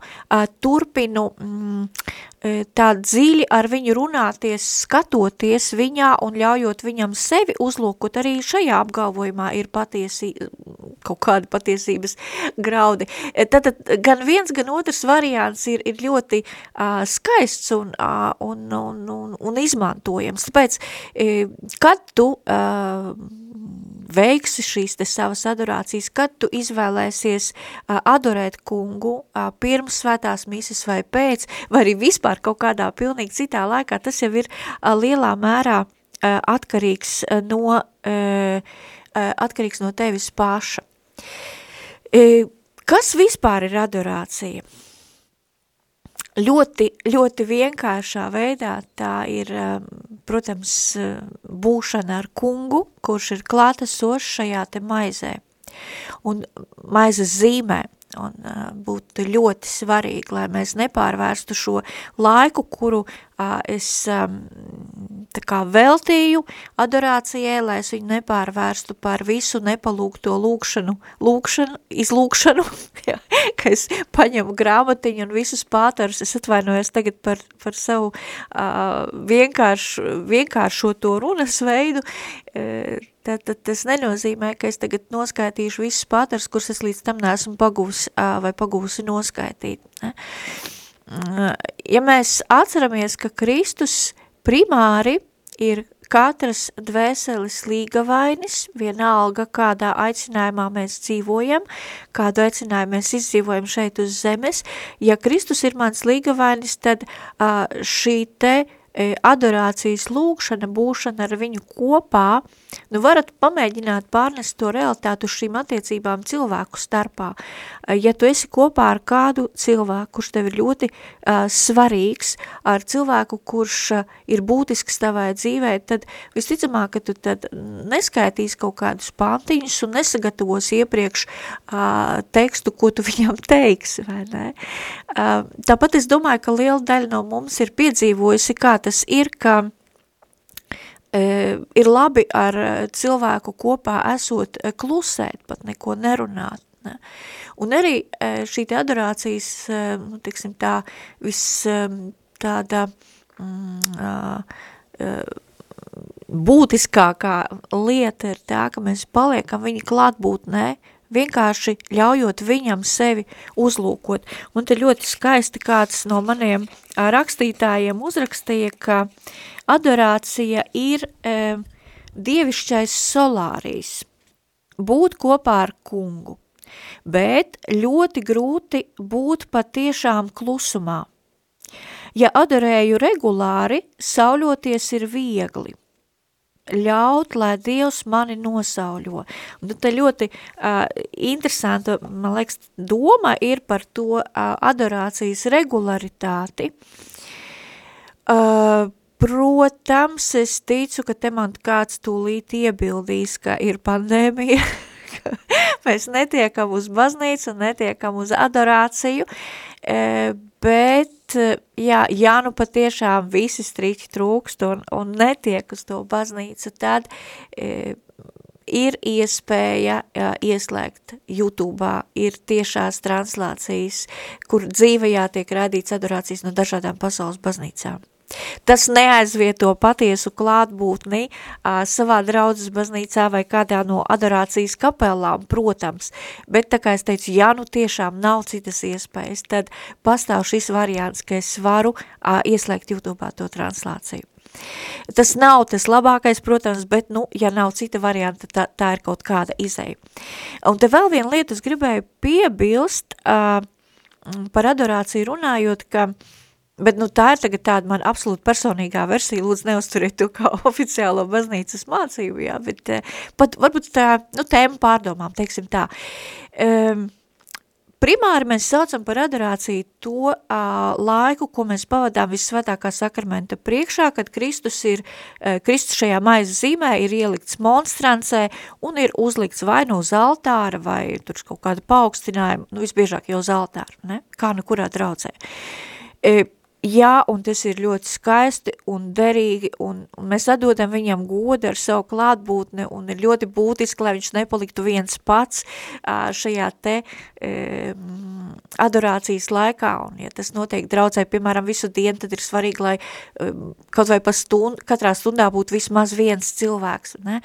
turpinu mm, tā dziļi ar viņu runāties, skatoties viņā un ļaujot viņam sevi uzlūkot, arī šajā apgalvojumā ir patiesi, kaut kāda patiesības graudi. Tātad gan viens, gan otrs variants ir, ir ļoti uh, skaists un, uh, un, un, un, un izmantojams. Tāpēc, kad tu uh, veiksi šīs te savas adorācijas, kad tu izvēlēsies adorēt kungu pirms svētās mīsas vai pēc, vai arī vispār kaut kādā pilnīgi citā laikā, tas jau ir lielā mērā atkarīgs no, uh, atkarīgs no tevis paša. Uh, kas vispār ir adorācija? Ļoti, ļoti vienkāršā veidā tā ir, um, protams, būšana ar kungu, kurš ir klātesošs šajā te maizē. Un maizes zīmē, un uh, būtu ļoti svarīgi, lai mēs nepārvērstu šo laiku, kuru es tā kā veltīju adorācijai, lai es viņu nepārvērstu par visu nepalūgto lūkšanu, lūkšanu, izlūkšanu, ka es paņemu grāmatiņu un visus pātarus, es atvainojos tagad par, par savu uh, vienkāršu, vienkāršo to runas veidu, uh, tad, tad tas nenozīmē, ka es tagad noskaitīšu visus pātarus, kurus es līdz tam neesmu pagūsi uh, vai pagūsi noskaitīt. Ne? Ja mēs atceramies, ka Kristus primāri ir katras dvēseles līgavainis, vienalga, kādā aicinājumā mēs dzīvojam, kādu aicinājumu mēs izdzīvojam šeit uz zemes. Ja Kristus ir mans līgavainis, tad uh, šī te uh, adorācijas lūkšana, būšana ar viņu kopā, nu varat pamēģināt pārnest to realitātu uz šīm attiecībām cilvēku starpā. E, ja tu esi kopā ar kādu cilvēku, kurš tev ir ļoti uh, svarīgs, ar cilvēku, kurš uh, ir būtisks tavai dzīvē, tad visticamāk, ka tu tad neskaitīs kaut kādus pantiņus un nesagatavos iepriekš uh, tekstu, ko tu viņam teiksi, vai ne? Uh, tāpat es domāju, ka liela daļa no mums ir piedzīvojusi, kā tas ir, ka e, ir labi ar e, cilvēku kopā esot e, klusēt, pat neko nerunāt. Ne? Un arī šī te adorācijas, nu, tiksim tā, vis tāda mm, būtiskākā lieta ir tā, ka mēs paliekam viņa klātbūtnē, vienkārši ļaujot viņam sevi uzlūkot. Un te ļoti skaisti kāds no maniem rakstītājiem uzrakstīja, ka adorācija ir e, dievišķais solārijas, būt kopā ar kungu, bet ļoti grūti būt patiešām klusumā. Ja adorēju regulāri, sauļoties ir viegli – ļaut, lai Dievs mani nosauļo. Un te ļoti uh, interesanta, man liekas, doma ir par to uh, adorācijas regularitāti. Uh, protams, es ticu, ka te man kāds tūlīt iebildīs, ka ir pandēmija, ka mēs netiekam uz baznīcu, netiekam uz adorāciju, uh, bet bet, jā, ja nu patiešām visi striķi trūkst un, un netiek uz to baznīcu, tad e, ir iespēja jā, ieslēgt YouTube, ir tiešās translācijas, kur dzīvajā tiek rādīts adorācijas no dažādām pasaules baznīcām. Tas neaizvieto patiesu klātbūtni uh, savā draudzes baznīcā vai kādā no adorācijas kapelām, protams, bet tā kā es teicu, ja nu tiešām nav citas iespējas, tad pastāv šis variants, ka es varu uh, ieslēgt YouTube to translāciju. Tas nav tas labākais, protams, bet, nu, ja nav cita varianta, tā, tā ir kaut kāda izeja. Un te vēl viena lieta, es gribēju piebilst uh, par adorāciju runājot, ka uh, Bet nu, tā ir tāda man absolūti personīgā versija, lūdzu neuzturiet to kā oficiālo baznīcas mācību, jā, bet uh, pat varbūt tā, nu, tēma pārdomām, teiksim tā. Um, Primāri mēs saucam par adorāciju to uh, laiku, ko mēs pavadām visvētākā sakramenta priekšā, kad Kristus ir, uh, Kristus šajā maizes zīmē ir ielikts monstrancē un ir uzlikts vai nu uz altāra vai tur kaut kāda paaugstinājuma, nu visbiežāk jau uz altāra, ne? kā nu kurā draudzē. Uh, Jā, un tas ir ļoti skaisti un derīgi, un, un mēs atdodam viņam godu ar savu klātbūtni, un ir ļoti būtiski, lai viņš nepaliktu viens pats šajā te um, adorācijas laikā, un ja tas notiek draudzē, piemēram, visu dienu, tad ir svarīgi, lai um, kaut vai pa stundu, katrā stundā būtu vismaz viens cilvēks, ne?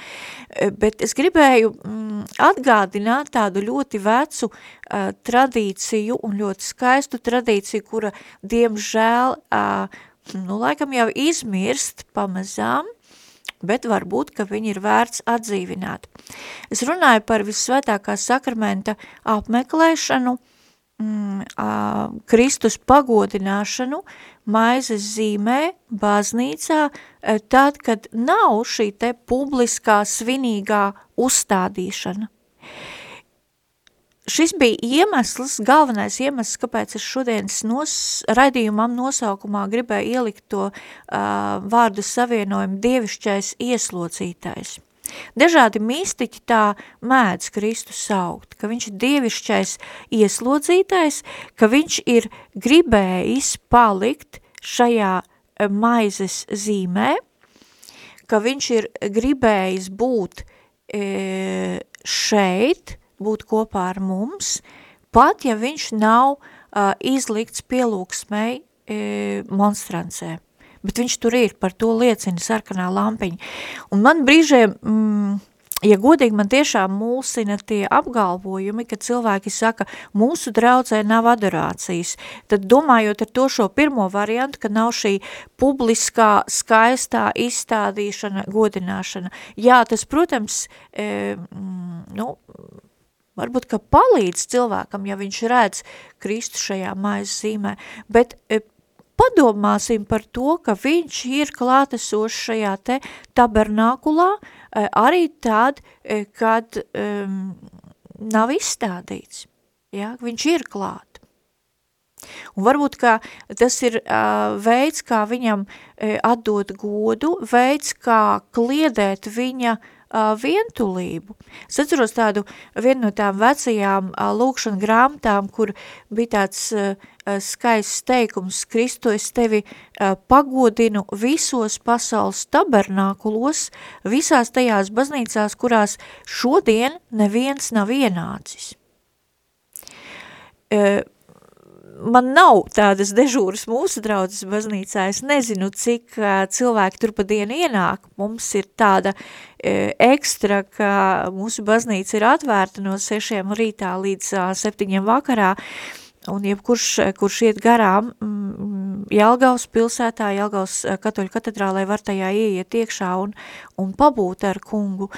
Bet es gribēju um, atgādināt tādu ļoti vecu uh, tradīciju un ļoti skaistu tradīciju, kura, diemžēl, uh, nu, laikam jau izmirst pamazām, bet varbūt, ka viņi ir vērts atdzīvināt. Es runāju par vissvētākā sakramenta apmeklēšanu, mm, uh, Kristus pagodināšanu maizes zīmē, baznīcā, uh, tad, kad nav šī te publiskā svinīgā uzstādīšana šis bija iemesls, galvenais iemesls, kāpēc es šodienas nos, raidījumam nosaukumā gribēju ielikt to uh, vārdu savienojumu dievišķais ieslocītais. Dažādi mistiķi tā mēdz Kristu saukt, ka viņš ir dievišķais ieslodzītais, ka viņš ir gribējis palikt šajā maizes zīmē, ka viņš ir gribējis būt e, šeit, būt kopā ar mums, pat ja viņš nav uh, izlikts pielūgsmei e, monstrancē. Bet viņš tur ir, par to liecina sarkanā lampiņa. Un man brīžiem, mm, ja godīgi man tiešām mulsina tie apgalvojumi, ka cilvēki saka, mūsu draudzē nav adorācijas, tad domājot ar to šo pirmo variantu, ka nav šī publiskā, skaistā izstādīšana, godināšana. Jā, tas, protams, e, mm, nu, varbūt, ka palīdz cilvēkam, ja viņš redz Kristu šajā maizes zīmē, bet e, padomāsim par to, ka viņš ir klātesošs šajā te tabernākulā e, arī tad, e, kad um, nav izstādīts, ja? viņš ir klāt. Un varbūt, ka tas ir uh, veids, kā viņam uh, atdot godu, veids, kā kliedēt viņa uh, vientulību. Es atceros tādu vienu no tām vecajām lūkšana grāmatām, kur bija tāds skaists teikums, Kristu, es tevi pagodinu visos pasaules tabernākulos, visās tajās baznīcās, kurās šodien neviens nav ienācis. Man nav tādas dežūras mūsu draudzes baznīcā, es nezinu, cik uh, cilvēki tur pa dienu ienāk. Mums ir tāda uh, ekstra, ka mūsu baznīca ir atvērta no sešiem rītā līdz uh, septiņiem vakarā, un jebkurš, kurš iet garām mm, Jelgavas pilsētā, Jelgavas katoļu katedrālē var tajā ieiet iekšā un, un pabūt ar kungu.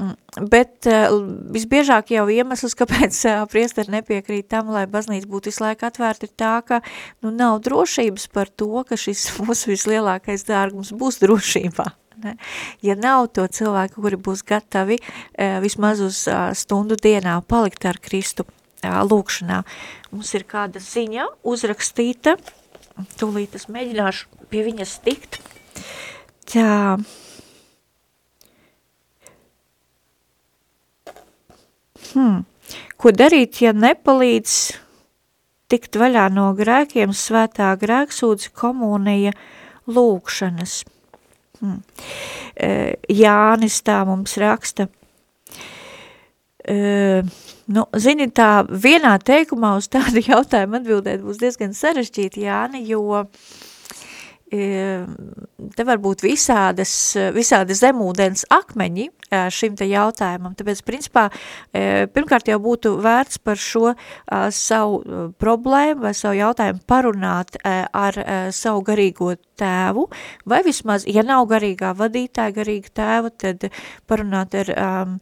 Mm, bet uh, visbiežāk jau iemesls, kāpēc priesteri nepiekrīt tam, lai baznīca būtu visu laiku atvērta, ir tā, ka nu, nav drošības par to, ka šis mūsu vislielākais dārgums būs drošībā. Ne? Ja nav to cilvēku, kuri būs gatavi vismaz uz stundu dienā palikt ar Kristu lūkšanā, mums ir kāda ziņa uzrakstīta, tūlīt es mēģināšu pie viņas tikt. Tā, Hmm. Ko darīt, ja nepalīdz tikt vaļā no grēkiem svētā grēksūdzi komunija lūkšanas? Hmm. E, Jānis tā mums raksta. E, nu, zini, tā vienā teikumā uz tādu jautājumu atbildēt būs diezgan sarežģīti, Jāni, jo uh, te var būt visādas, visādi zemūdens akmeņi šim te jautājumam, tāpēc, principā, pirmkārt jau būtu vērts par šo savu problēmu vai savu jautājumu parunāt ar savu garīgo tēvu, vai vismaz, ja nav garīgā vadītāja, garīga tēva, tad parunāt ar um,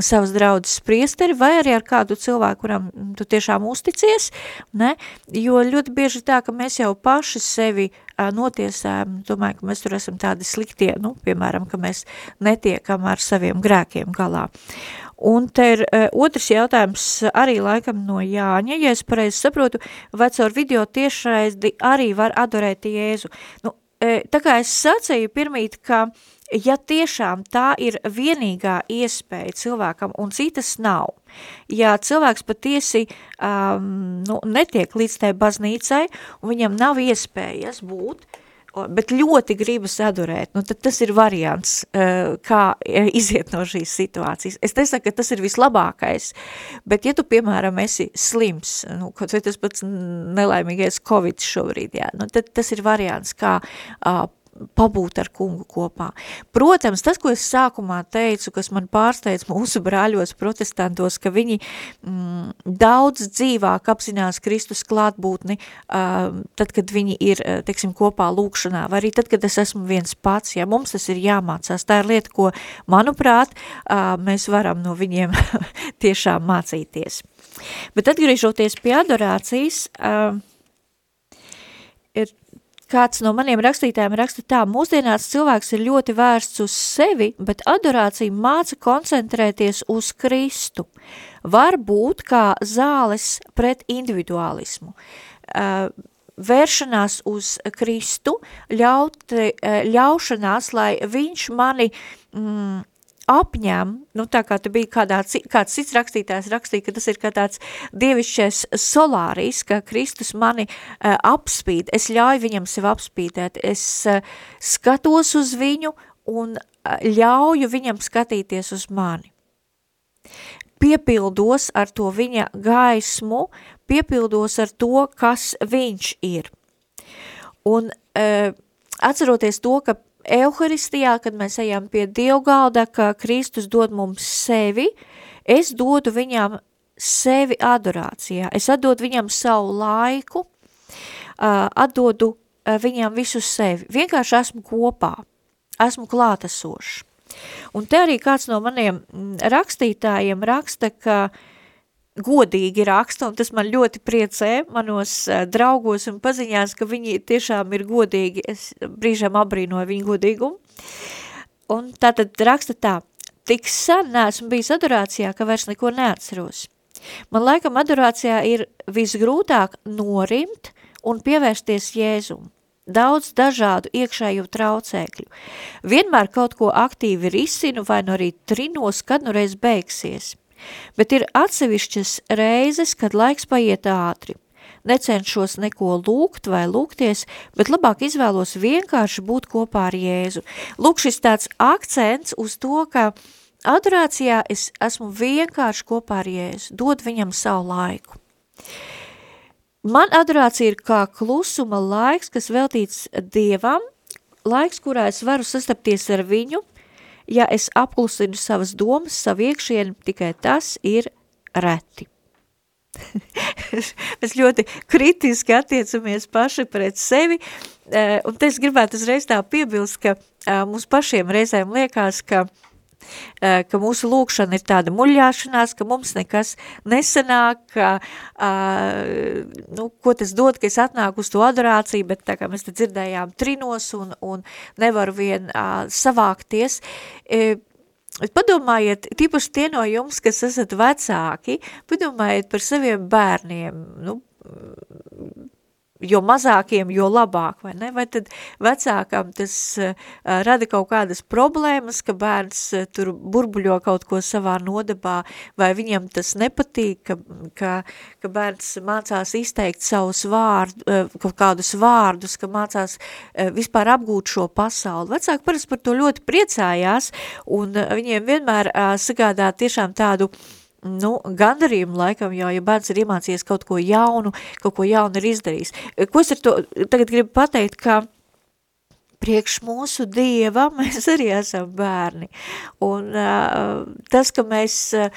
savas draudzes priesteri vai arī ar kādu cilvēku, kuram tu tiešām uzticies, ne? jo ļoti bieži tā, ka mēs jau paši sevi uh, notiesājam, domāju, ka mēs tur esam tādi sliktie, nu, piemēram, ka mēs netiekam ar saviem grēkiem galā. Un te ir uh, otrs jautājums arī laikam no Jāņa, ja es pareizi saprotu, vai caur video tiešraizdi arī var adorēt Jēzu. Nu, tā kā es sacīju pirmīt, ka ja tiešām tā ir vienīgā iespēja cilvēkam un citas nav, ja cilvēks patiesi um, nu, netiek līdz tai baznīcai un viņam nav iespējas būt, bet ļoti gribas adorēt, nu tad tas ir variants, uh, kā uh, iziet no šīs situācijas. Es nesaku, ka tas ir vislabākais, bet ja tu, piemēram, esi slims, nu, kaut vai tas pats nelaimīgais Covid šobrīd, jā, nu tad tas ir variants, kā uh, pabūt ar kungu kopā. Protams, tas, ko es sākumā teicu, kas man pārsteidz mūsu brāļos protestantos, ka viņi mm, daudz dzīvāk apzinās Kristus klātbūtni, uh, tad, kad viņi ir, teiksim, kopā lūkšanā, vai arī tad, kad es esmu viens pats, ja mums tas ir jāmācās. Tā ir lieta, ko, manuprāt, uh, mēs varam no viņiem tiešām mācīties. Bet atgriežoties pie adorācijas, uh, ir Kāds no maniem rakstītājiem raksta tā, mūsdienās cilvēks ir ļoti vērsts uz sevi, bet adorācija māca koncentrēties uz Kristu. Var būt kā zāles pret individualismu. Uh, vēršanās uz Kristu, ļaut, ļaušanās, lai viņš mani mm, apņem, nu tā kā te bija kādā, kāds cits rakstītājs rakstīja, ka tas ir kā tāds dievišķais solārijas, ka Kristus mani uh, apspīd, es ļauju viņam sev apspīdēt, es uh, skatos uz viņu un uh, ļauju viņam skatīties uz mani. Piepildos ar to viņa gaismu, piepildos ar to, kas viņš ir. Un uh, atceroties to, ka Euharistijā, kad mēs ejam pie dievgalda, ka Kristus dod mums sevi, es dodu viņam sevi adorācijā, es atdodu viņam savu laiku, atdodu viņam visu sevi, vienkārši esmu kopā, esmu klātesošs. Un te arī kāds no maniem rakstītājiem raksta, ka uh, godīgi raksta, un tas man ļoti priecē manos uh, draugos un paziņās, ka viņi tiešām ir godīgi, es brīžām abrīnoju viņu godīgumu. Un tātad raksta tā, tik sen neesmu bijis adorācijā, ka vairs neko neatceros. Man laikam adorācijā ir visgrūtāk norimt un pievērsties Jēzum. Daudz dažādu iekšējo traucēkļu. Vienmēr kaut ko aktīvi risinu vai no arī trinos, kad nu reiz beigsies. Bet ir atsevišķas reizes, kad laiks paiet ātri. Necenšos neko lūgt vai lūgties, bet labāk izvēlos vienkārši būt kopā ar Jēzu. Lūk, šis tāds akcents uz to, ka adorācijā es esmu vienkārši kopā ar Jēzu, dod viņam savu laiku. Man adorācija ir kā klusuma laiks, kas veltīts Dievam, laiks, kurā es varu sastapties ar viņu, ja es apklusinu savas domas, savu iekšienu, tikai tas ir reti. Mēs ļoti kritiski attiecamies paši pret sevi, eh, un te es gribētu uzreiz tā piebilst, ka eh, mums pašiem reizēm liekas, ka uh, ka mūsu lūkšana ir tāda muļāšanās, ka mums nekas nesanāk, ka, uh, nu, ko tas dod, ka es atnāku uz to adorāciju, bet tā kā mēs te dzirdējām trinos un, un nevaru vien uh, savākties, Padomājiet, tīpaši tie no jums, kas esat vecāki, padomājiet par saviem bērniem, nu, jo mazākiem, jo labāk, vai ne? Vai tad vecākam tas uh, rada kaut kādas problēmas, ka bērns uh, tur burbuļo kaut ko savā nodabā, vai viņam tas nepatīk, ka, ka, ka bērns mācās izteikt savus vārdu, uh, kaut kādus vārdus, ka mācās uh, vispār apgūt šo pasauli. Vecāki parasti par to ļoti priecājās, un uh, viņiem vienmēr uh, sagādā tiešām tādu uh, nu, gandarījumu laikam jau, ja bērns ir iemācījies kaut ko jaunu, kaut ko jaunu ir izdarījis. Ko es ar to tagad gribu pateikt, ka priekš mūsu Dieva mēs arī esam bērni. Un uh, tas, ka mēs uh,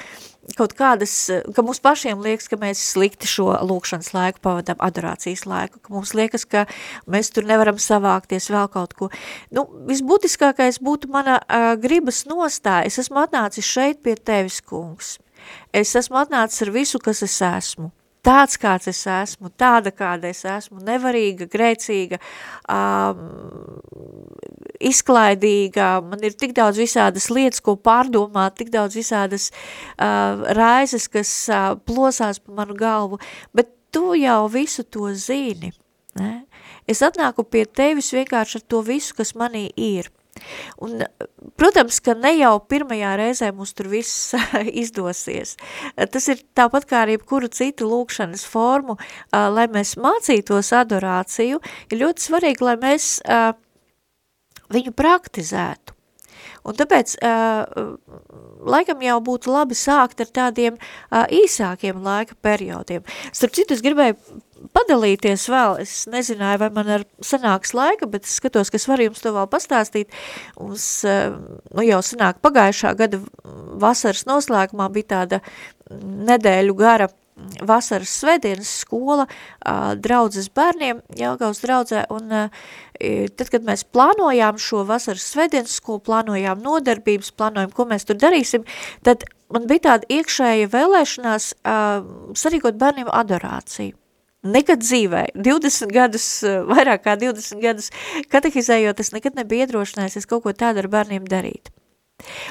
kaut kādas, ka mums pašiem liekas, ka mēs slikti šo lūkšanas laiku pavadām, adorācijas laiku, ka mums liekas, ka mēs tur nevaram savākties vēl kaut ko. Nu, visbūtiskākais būtu mana uh, gribas nostāja. Es esmu atnācis šeit pie tevis, kungs. Es esmu atnācis ar visu, kas es esmu. Tāds, kāds es esmu, tāda, kāda es esmu, nevarīga, grēcīga, um, izklaidīga, man ir tik daudz visādas lietas, ko pārdomāt, tik daudz visādas uh, raizes, kas uh, plosās pa manu galvu, bet tu jau visu to zini. Ne? es atnāku pie tevis vienkārši ar to visu, kas manī ir. Un, protams, ka ne jau pirmajā reizē mums tur viss izdosies. Tas ir tāpat kā arī kuru citu lūkšanas formu, lai mēs mācītos adorāciju, ir ļoti svarīgi, lai mēs viņu praktizētu. Un tāpēc laikam jau būtu labi sākt ar tādiem īsākiem laika periodiem. Starp citu, es gribēju padalīties vēl, es nezināju, vai man ar sanāks laika, bet es skatos, ka es varu jums to vēl pastāstīt. Mums, uh, nu jau sanāk pagājušā gada vasaras noslēgumā bija tāda nedēļu gara vasaras svētdienas skola draudzes bērniem Jelgavas draudzē, un tad, kad mēs plānojām šo vasaras svētdienas skolu, plānojām nodarbības, plānojam, ko mēs tur darīsim, tad man bija tāda iekšēja vēlēšanās sarīkot bērniem adorāciju. Nekad dzīvē, 20 gadus, vairāk kā 20 gadus katehizējot, es nekad nebiju iedrošinājies kaut ko tādu ar bērniem darīt.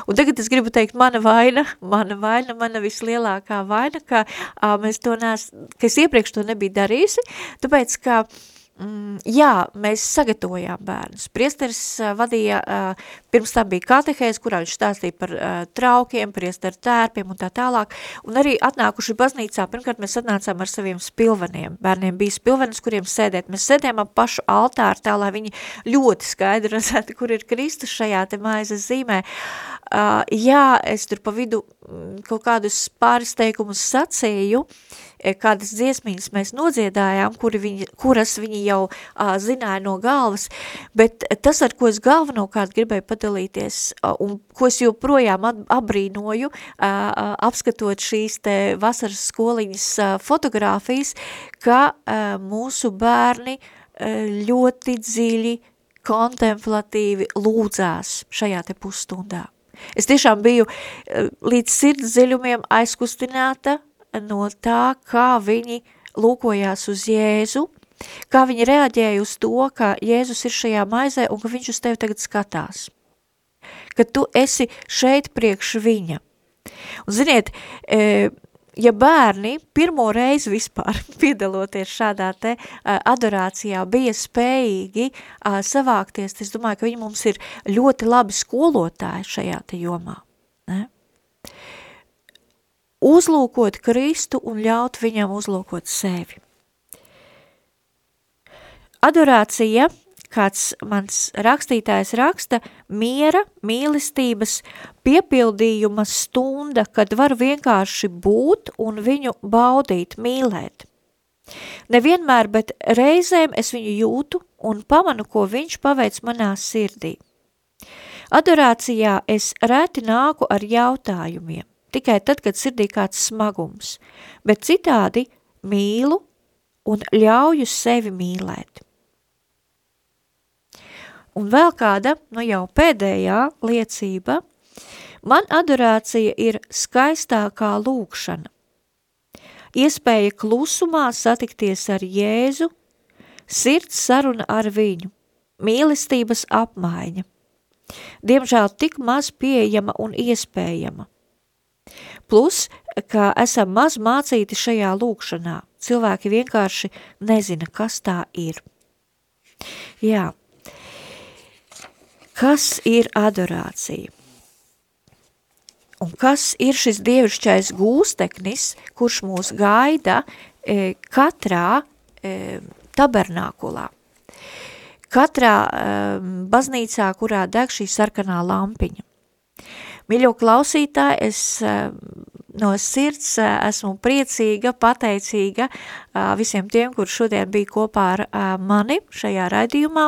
Un tagad es gribu teikt, mana vaina, mana vaina, mana vislielākā vaina, ka, uh, mēs to nes, ka es iepriekš to nebiju darījusi, tāpēc, ka uh, Mm, jā, mēs sagatavojām bērnus. Priesteris uh, vadīja, uh, pirms tam bija katehēs, kurā viņš stāstīja par uh, traukiem, priesteru tērpiem un tā tālāk. Un arī atnākuši baznīcā, pirmkārt mēs atnācām ar saviem spilveniem. Bērniem bija spilvenis, kuriem sēdēt. Mēs sēdējām ap pašu altāru tā, lai viņi ļoti skaidri redzētu, kur ir Kristus šajā te maizes zīmē. Uh, jā, es tur pa vidu mm, kaut kādus pāris teikumus sacīju, uh, kādas dziesmiņas mēs nodziedājām, kuri viņi, kuras viņi jau uh, zināja no galvas, bet tas, ar ko es galvenokārt gribēju padalīties uh, un ko es joprojām abrīnoju, uh, apskatot šīs te vasaras skoliņas uh, fotogrāfijas, ka uh, mūsu bērni uh, ļoti dziļi kontemplatīvi lūdzās šajā te pusstundā. Es tiešām biju līdz sirds dziļumiem aizkustināta no tā, kā viņi lūkojās uz Jēzu, kā viņi reaģēja uz to, ka Jēzus ir šajā maizē un ka viņš uz tevi tagad skatās. Ka tu esi šeit priekš viņa. Un ziniet, e, ja bērni pirmo reizi vispār piedaloties šādā te adorācijā bija spējīgi savākties, es domāju, ka viņi mums ir ļoti labi skolotāji šajā te jomā. Uzlūkot Kristu un ļaut viņam uzlūkot sevi. Adorācija, kāds mans rakstītājs raksta, miera, mīlestības, piepildījuma stunda, kad var vienkārši būt un viņu baudīt, mīlēt. Nevienmēr, bet reizēm es viņu jūtu un pamanu, ko viņš paveic manā sirdī. Adorācijā es reti nāku ar jautājumiem tikai tad, kad sirdī kāds smagums, bet citādi mīlu un ļauju sevi mīlēt. Un vēl kāda, nu jau pēdējā liecība, man adorācija ir skaistākā lūkšana. Iespēja klusumā satikties ar Jēzu, sirds saruna ar viņu, mīlestības apmaiņa. Diemžēl tik maz pieejama un iespējama. Plus, ka esam maz mācīti šajā lūkšanā. Cilvēki vienkārši nezina, kas tā ir. Jā. Kas ir adorācija? Un kas ir šis dievišķais gūsteknis, kurš mūs gaida e, katrā e, tabernākulā? Katrā e, baznīcā, kurā deg šī sarkanā lampiņa. Mīļo klausītāji, es eh, no sirds eh, esmu priecīga, pateicīga eh, visiem tiem, kur šodien bija kopā ar mani šajā raidījumā.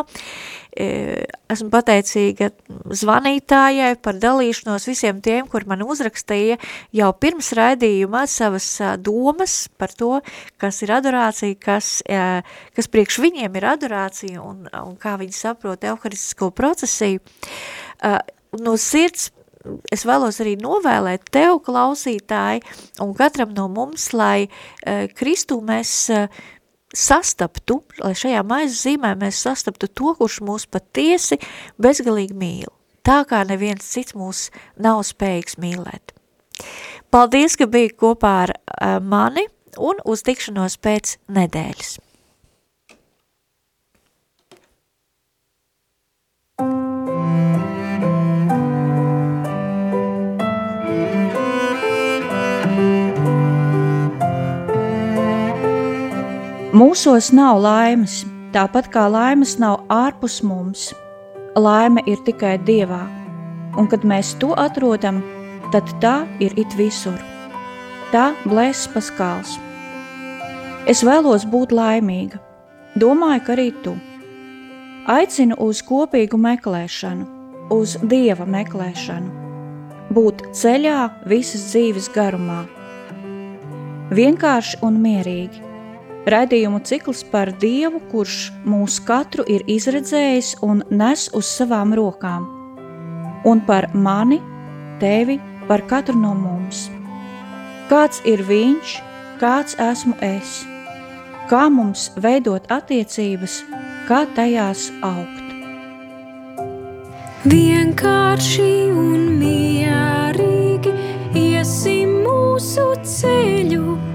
Esmu pateicīga zvanītājai par dalīšanos visiem tiem, kur man uzrakstīja jau pirms raidījumā savas domas par to, kas ir adorācija, kas, kas priekš viņiem ir adorācija un, un kā viņi saprot euharistisko procesiju. No sirds es vēlos arī novēlēt tev, klausītāji, un katram no mums, lai uh, Kristu mēs uh, sastaptu, lai šajā maizes zīmē mēs sastaptu to, kurš mūs patiesi bezgalīgi mīl, tā kā neviens cits mūs nav spējīgs mīlēt. Paldies, ka biji kopā ar uh, mani un uz tikšanos pēc nedēļas. Mūsos nav laimes, tāpat kā laimes nav ārpus mums. Laime ir tikai Dievā, un kad mēs to atrodam, tad tā ir it visur. Tā blēs paskāls. Es vēlos būt laimīga. Domāju, ka arī tu. Aicinu uz kopīgu meklēšanu, uz Dieva meklēšanu, būt ceļā visas dzīves garumā. Vienkārši un mierīgi. Raidījumu cikls par Dievu, kurš mūs katru ir izredzējis un nes uz savām rokām. Un par mani, tevi, par katru no mums. Kāds ir viņš, kāds esmu es? Kā mums veidot attiecības, kā tajās augt? Vienkārši un mierīgi iesim mūsu ceļu,